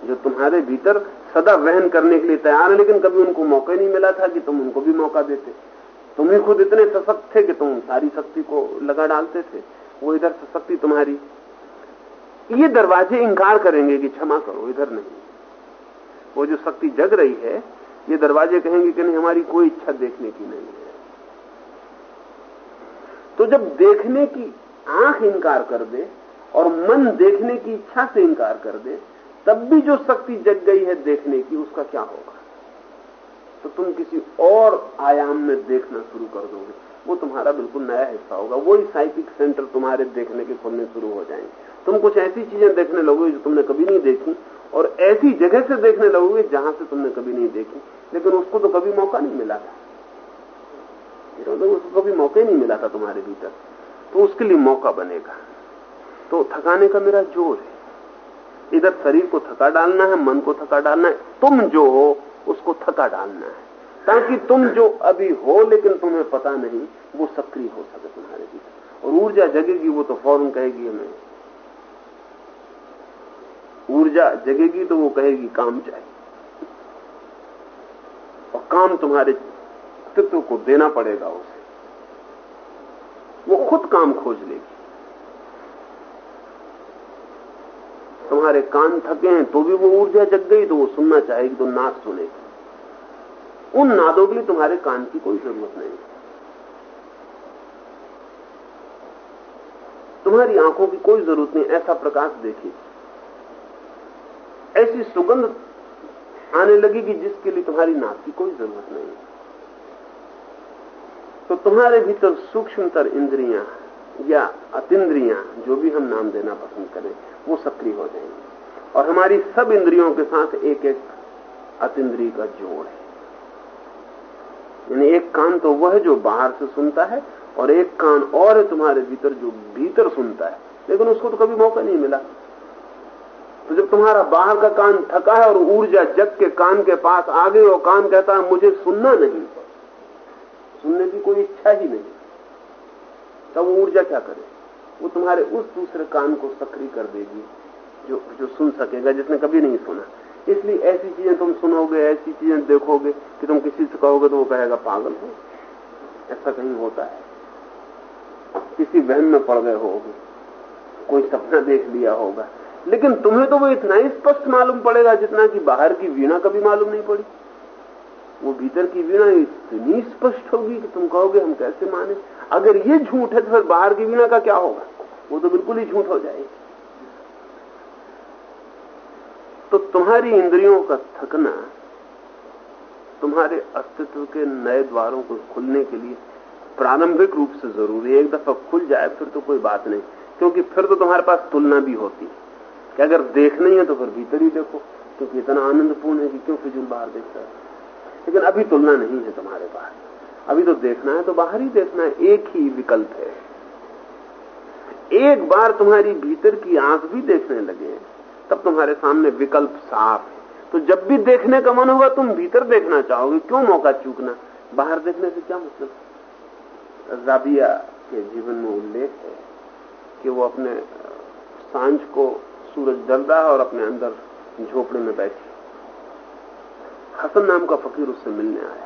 जो तुम्हारे भीतर सदा वहन करने के लिए तैयार है, लेकिन कभी उनको मौका नहीं मिला था कि तुम उनको भी मौका देते। तुम ही खुद इतने सशक्त थे कि तुम सारी शक्ति को लगा डालते थे। वो इधर सशक्ति तुम्हारी। ये दरवाजे इंकार करेंगे कि क्षमा करो, इधर नहीं। वो जो शक्ति जग रही है, ये दरवाजे कहेंगे कि नहीं, हमारी कोई इच्छा देखने की नहीं है। तो जब देखने की आँख इंकार कर दे और मन देखने की इच्छा से इंकार कर दे तब भी जो शक्ति जग गई है देखने की, उसका क्या होगा? तो तुम किसी और आयाम में देखना शुरू कर दोगे। वो तुम्हारा बिल्कुल नया हिस्सा होगा। वही साइकिक सेंटर तुम्हारे देखने के खुलने शुरू हो जाएँगे। तुम कुछ ऐसी चीज़ें देखने लगोगे जो तुमने कभी नहीं देखी और ऐसी जगह से देखने लगोगे जहाँ से तुमने कभी नहीं देखी। लेकिन उसको तो कभी मौका नहीं मिला था। तो उसको कभी मौका ही नहीं मिला था तुम्हारे भीतर। तो उसके लिए मौका बनेगा। तो थकाने का मेरा ज़ोर है। इधर शरीर को थका डालना है, मन को थका डालना है, तुम जो हो, उसको थका डालना है। ताकि तुम जो अभी हो, लेकिन तुम्हें पता नहीं, वो सक्रिय हो सके तुम्हारे भीतर। और ऊर्जा जगेगी, वो तो फ़ौरन कहेगी हमें। ऊर्जा जगेगी तो वो कहेगी, काम चाहिए। और काम तुम्हारे अस्तित्व को देना पड़ेगा उसे। वो खुद काम खोज लेगी। तुम्हारे कान थके हैं तो भी वो ऊर्जा जग गई तो वो सुनना चाहेगी तो नाद सुनेगी उन नादों के लिए तुम्हारे कान की कोई ज़रूरत नहीं। तुम्हारी आँखों की कोई ज़रूरत नहीं, ऐसा प्रकाश देखिए। ऐसी सुगंध आने लगेगी जिसके लिए तुम्हारी नाक की कोई ज़रूरत नहीं। तो तुम्हारे भीतर सूक्ष्मतर इंद्रियाँ या अतिद्रियाँ जो भी हम नाम देना पसंद करें, वो सक्रिय हो जाएँगे। और हमारी सब इंद्रियों के साथ एक एक अतिद्री का जोड़ है। यानी एक कान तो वह है जो बाहर से सुनता है, और एक कान और है तुम्हारे भीतर जो भीतर सुनता है। लेकिन उसको तो कभी मौका नहीं मिला। तो जब तुम्हारा बाहर का कान थका है और ऊर्जा जग के कान के पास आ गई और कान कहता है, मुझे सुनना नहीं। सुनने की कोई इच्छा ही नहीं। तब वो ऊर्जा क्या करे? वो तुम्हारे उस दूसरे कान को सक्रिय कर देगी, जो जो सुन सकेगा, जिसने कभी नहीं सुना। इसलिए ऐसी चीज़ें तुम सुनोगे, ऐसी चीज़ें देखोगे कि तुम किसी से कहोगे तो वो कहेगा, पागल हो? ऐसा कहीं होता है। किसी बहन में पड़ गए होगे। कोई सपना देख लिया होगा। लेकिन तुम्हें तो वो इतना ही स्पष्ट मालूम पड़ेगा जितना कि बाहर की वीणा कभी मालूम नहीं पड़ी। वो भीतर की वीणा इतनी स्पष्ट होगी कि तुम कहोगे, हम कैसे माने? अगर ये झूठ है तो फिर बाहर की वीणा का क्या होगा? वो तो बिल्कुल ही झूठ हो जाएगी। तो तुम्हारी इंद्रियों का थकना, तुम्हारे अस्तित्व के नए द्वारों को खुलने के लिए प्रारंभिक रूप से ज़रूरी है। एक दफ़ा खुल जाए, फिर तो कोई बात नहीं। क्योंकि फिर तो तुम्हारे पास तुलना भी होती है। कि अगर देख नहीं है तो फिर भीतर ही देखो, क्योंकि इतना आनंदपूर्ण है कि क्यों फिजूल बाहर देखता है? लेकिन अभी तुलना नहीं है तुम्हारे पास। अभी तो देखना है तो बाहर ही देखना है, एक ही विकल्प है। एक बार तुम्हारी भीतर की आँख भी देखने लगे, तब तुम्हारे सामने विकल्प साफ़ है। तो जब भी देखने का मन होगा, तुम भीतर देखना चाहोगे, क्यों मौका चूकना? बाहर देखने से क्या मतलब? राबिया के जीवन में उल्लेख है कि वो अपने साँझ को सूरज ढल रहा है और अपने अंदर झोपड़े में बैठी। हसन नाम का फकीर उससे मिलने आया।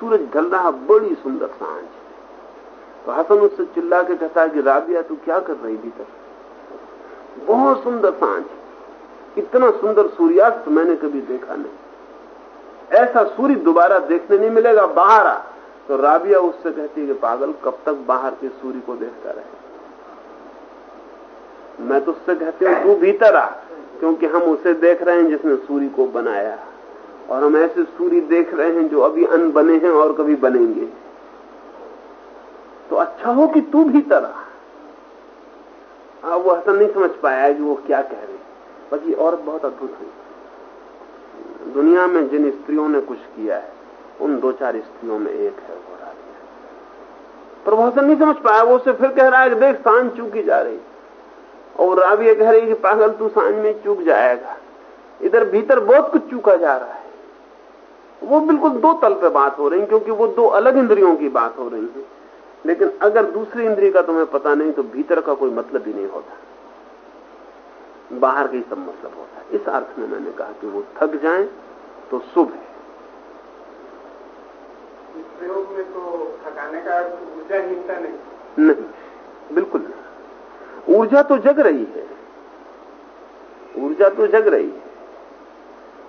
सूरज ढल रहा बड़ी सुंदर साँझ तो हसन उससे चिल्ला के कहता है कि, राबिया, तू क्या कर रही भीतर? बहुत सुंदर साँझ इतना सुंदर सूर्यास्त मैंने कभी देखा नहीं। ऐसा सूर्य दोबारा देखने नहीं मिलेगा, बाहर आ। तो राबिया उससे कहती है कि, पागल, कब तक बाहर के सूर्य को देखता रहे? मैं तो उससे कहती हूँ, तू भीतर आ, क्योंकि हम उसे देख रहे हैं जिसने सूर्य को बनाया और हम ऐसे सूर्य देख रहे हैं जो अभी अन बने हैं और कभी बनेंगे। तो अच्छा हो कि तू भीतर आ हाँ वो हसन नहीं समझ पाया कि वो क्या कह रही बस ये औरत बहुत अद्भुत है दुनिया में जिन स्त्रियों ने कुछ किया है, उन दो चार स्त्रियों में एक है, वो राबिया पर वो हसन नहीं समझ पाया, वो उसे फिर कह रहा है कि देख, साँझ चूकी जा रही। और राबिया कह रही कि पागल, तू साँझ में चूक जाएगा। इधर भीतर बहुत कुछ चूका जा रहा है। वो बिल्कुल दो तल पे बात हो रही है क्योंकि वो दो अलग इंद्रियों की बात हो रही है। लेकिन अगर दूसरी इंद्रिय का तुम्हें पता नहीं तो भीतर का कोई मतलब ही नहीं होता। बाहर का ही सब मतलब होता है। इस अर्थ में मैंने कहा कि वो थक जाए तो शुभ है। इस प्रयोग में तो थकाने का ऊर्जाहीनता नहीं। नहीं बिल्कुल नहीं। ऊर्जा तो जग रही है। ऊर्जा तो जग रही है।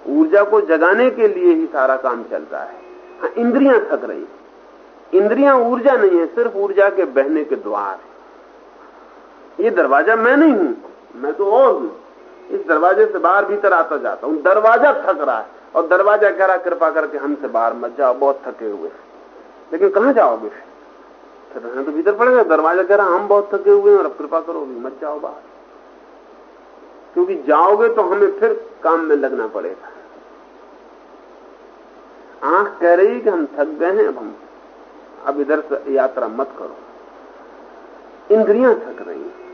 ऊर्जा को जगाने के लिए ही सारा काम चल रहा है। हाँ इंद्रियाँ थक रही इंद्रियाँ ऊर्जा नहीं है, सिर्फ़ ऊर्जा के बहने के द्वार है। ये दरवाज़ा मैं नहीं हूँ, मैं तो और हूँ। इस दरवाजे से बाहर भीतर आता जाता हूँ। दरवाज़ा थक रहा है और दरवाज़ा कह रहा कृपा करके हमसे बाहर मत जाओ, बहुत थके हुए लेकिन कहाँ जाओगे फिर? तो भीतर पड़ेगा। दरवाज़ा कह रहा हम बहुत थके हुए हैं और अब कृपा करो भी मत जाओ बाहर। क्योंकि जाओगे तो हमें फिर काम में लगना पड़ेगा। आँख कह रही कि हम थक गए हैं, अब हम अब इधर से यात्रा मत करो। इंद्रियाँ थक रही हैं।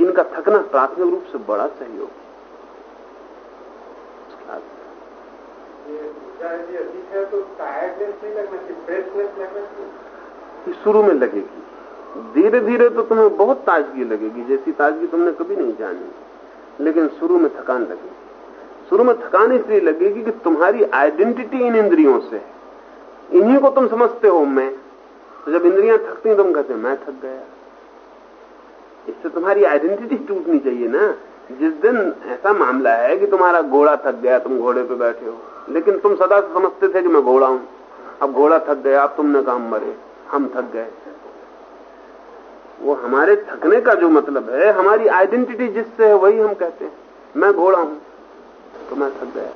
इनका थकना प्राथमिक रूप से बड़ा सहयोग। तो शुरू में लगेगी। धीरे धीरे तो तुम्हें बहुत ताजगी लगेगी, जैसी ताजगी तुमने कभी नहीं जानी। लेकिन शुरू में थकान लगेगी। शुरू में थकान इसलिए लगेगी कि तुम्हारी आइडेंटिटी इन इंद्रियों से इन्हीं को तुम समझते हो मैं। तो जब इंद्रियाँ थकती तुम कहते मैं थक गया। इससे तुम्हारी आइडेंटिटी टूटनी चाहिए ना। जिस दिन ऐसा मामला है कि तुम्हारा घोड़ा थक गया, तुम घोड़े पे बैठे हो। लेकिन तुम सदा से समझते थे कि मैं घोड़ा हूँ। अब घोड़ा थक गया, अब तुमने कहा मरे। हम थक गए। वो हमारे थकने का जो मतलब है, हमारी आइडेंटिटी जिससे है, वही हम कहते हैं, मैं घोड़ा हूँ। तो मैं थक गया।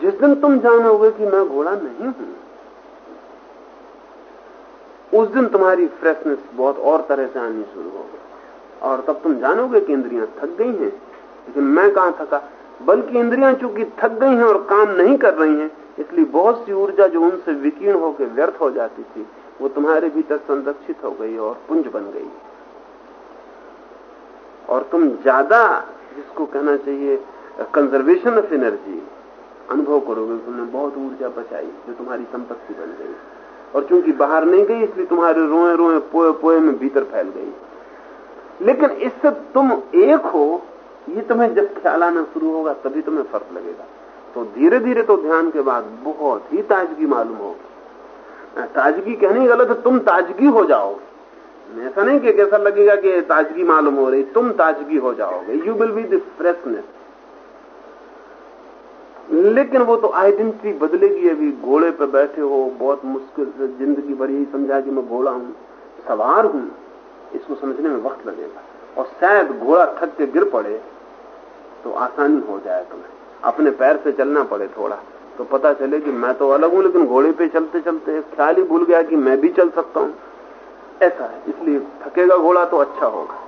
जिस दिन तुम जानोगे कि मैं घोड़ा नहीं हूँ, उस दिन तुम्हारी फ्रेशनेस बहुत और तरह से आनी शुरू होगी और तब तुम जानोगे कि इंद्रियाँ थक गई हैं, लेकिन मैं कहाँ थका? बल्कि इंद्रियाँ चूँकि थक गई हैं और काम नहीं कर रही हैं, इसलिए बहुत सी ऊर्जा जो उनसे विकीर्ण होकर व्यर्थ हो जाती थी, वो तुम्हारे भीतर संरक्षित हो गई और पुंज बन गई। और तुम ज़्यादा जिसको कहना चाहिए कंजर्वेशन ऑफ़ एनर्जी अनुभव करोगे तुमने बहुत ऊर्जा बचाई, जो तुम्हारी संपत्ति बन गई। और चूँकि बाहर नहीं गई, इसलिए तुम्हारे रोए रोए, पोए पोए में भीतर फैल गई। लेकिन इससे तुम एक हो, ये तुम्हें जब ख्याल आना शुरू होगा, तभी तुम्हें फ़र्क लगेगा। तो धीरे धीरे तो ध्यान के बाद बहुत ही ताजगी मालूम होगी। ताजगी कहने गलत है, तुम ताजगी हो जाओगे। ऐसा नहीं कि कैसा लगेगा कि ताजगी मालूम हो रही, तुम ताजगी हो जाओगे। You will be the freshness लेकिन वो तो आइडेंटिटी बदलेगी अभी। घोड़े पर बैठे हो, बहुत मुश्किल से ज़िंदगी भर यही समझा कि मैं घोड़ा हूँ, सवार हूँ, इसको समझने में वक्त लगेगा। और शायद घोड़ा थक के गिर पड़े तो आसानी हो जाए तुम्हें। अपने पैर से चलना पड़े थोड़ा तो पता चले कि मैं तो अलग हूँ, लेकिन घोड़े पे चलते चलते ख्याल ही भूल गया कि मैं भी चल सकता हूँ। ऐसा है। इसलिए थकेगा घोड़ा तो अच्छा होगा।